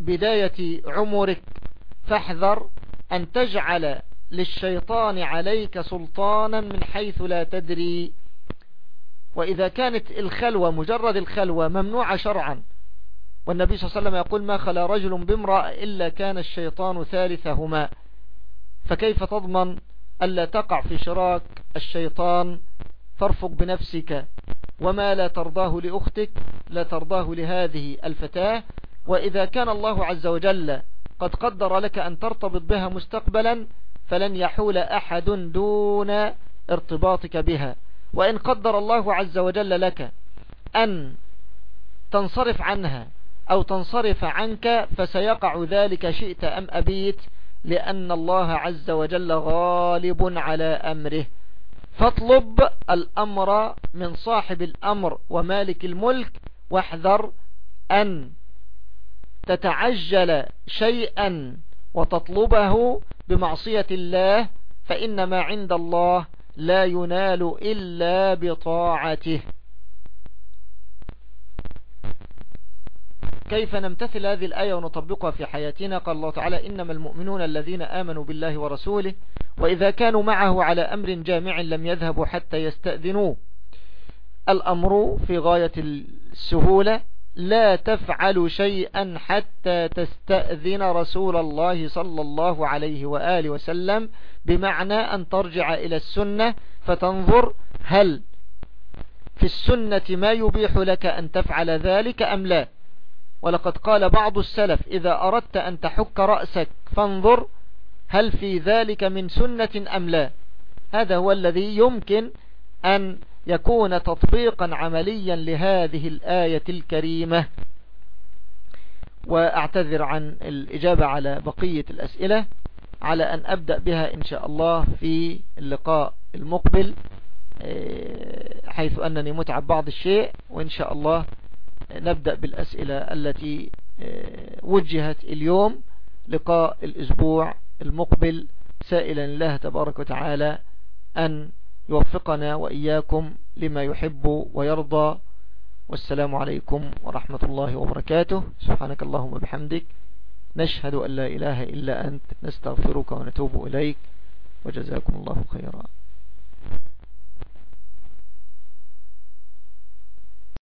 بداية عمرك فاحذر أن تجعل للشيطان عليك سلطانا من حيث لا تدري. وإذا كانت الخلوة مجرد الخلوة ممنوعة شرعا. والنبي صلى الله عليه وسلم يقول ما خلا رجل بامرأة إلا كان الشيطان ثالثهما فكيف تضمن ألا تقع في شراك الشيطان؟ فارفق بنفسك. وما لا ترضاه لأختك لا ترضاه لهذه الفتاة. وإذا كان الله عز وجل قد قدر لك أن ترتبط بها مستقبلا فلن يحول أحد دون ارتباطك بها. وإن قدر الله عز وجل لك أن تنصرف عنها أو تنصرف عنك فسيقع ذلك شئت أم أبيت لأن الله عز وجل غالب على أمره. فاطلب الأمر من صاحب الأمر ومالك الملك واحذر أن تتعجل شيئا وتطلبه بمعصية الله فإن ما عند الله لا ينال إلا بطاعته. كيف نمتثل هذه الآية ونطبقها في حياتنا؟ قال الله تعالى إنما المؤمنون الذين آمنوا بالله ورسوله وإذا كانوا معه على أمر جامع لم يذهبوا حتى يستأذنوه. الأمر في غاية السهولة لا تفعل شيئا حتى تستأذن رسول الله صلى الله عليه وآله وسلم بمعنى أن ترجع إلى السنة فتنظر هل في السنة ما يبيح لك أن تفعل ذلك أم لا. ولقد قال بعض السلف إذا أردت أن تحك رأسك فانظر هل في ذلك من سنة أم لا. هذا هو الذي يمكن أن يكون تطبيقا عمليا لهذه الآية الكريمة. وأعتذر عن الإجابة على بقية الأسئلة على أن أبدأ بها إن شاء الله في اللقاء المقبل آه، حيث أنني متعب بعض الشيء وإن شاء الله نبدأ بالأسئلة التي آه، وجهت اليوم لقاء الأسبوع المقبل. سائلا الله تبارك وتعالى أن يوفقنا وإياكم لما يحب ويرضى. والسلام عليكم ورحمة الله وبركاته. سبحانك اللهم وبحمدك. نشهد أن لا إله إلا أنت. نستغفرك ونتوب إليك. وجزاكم الله خيرا.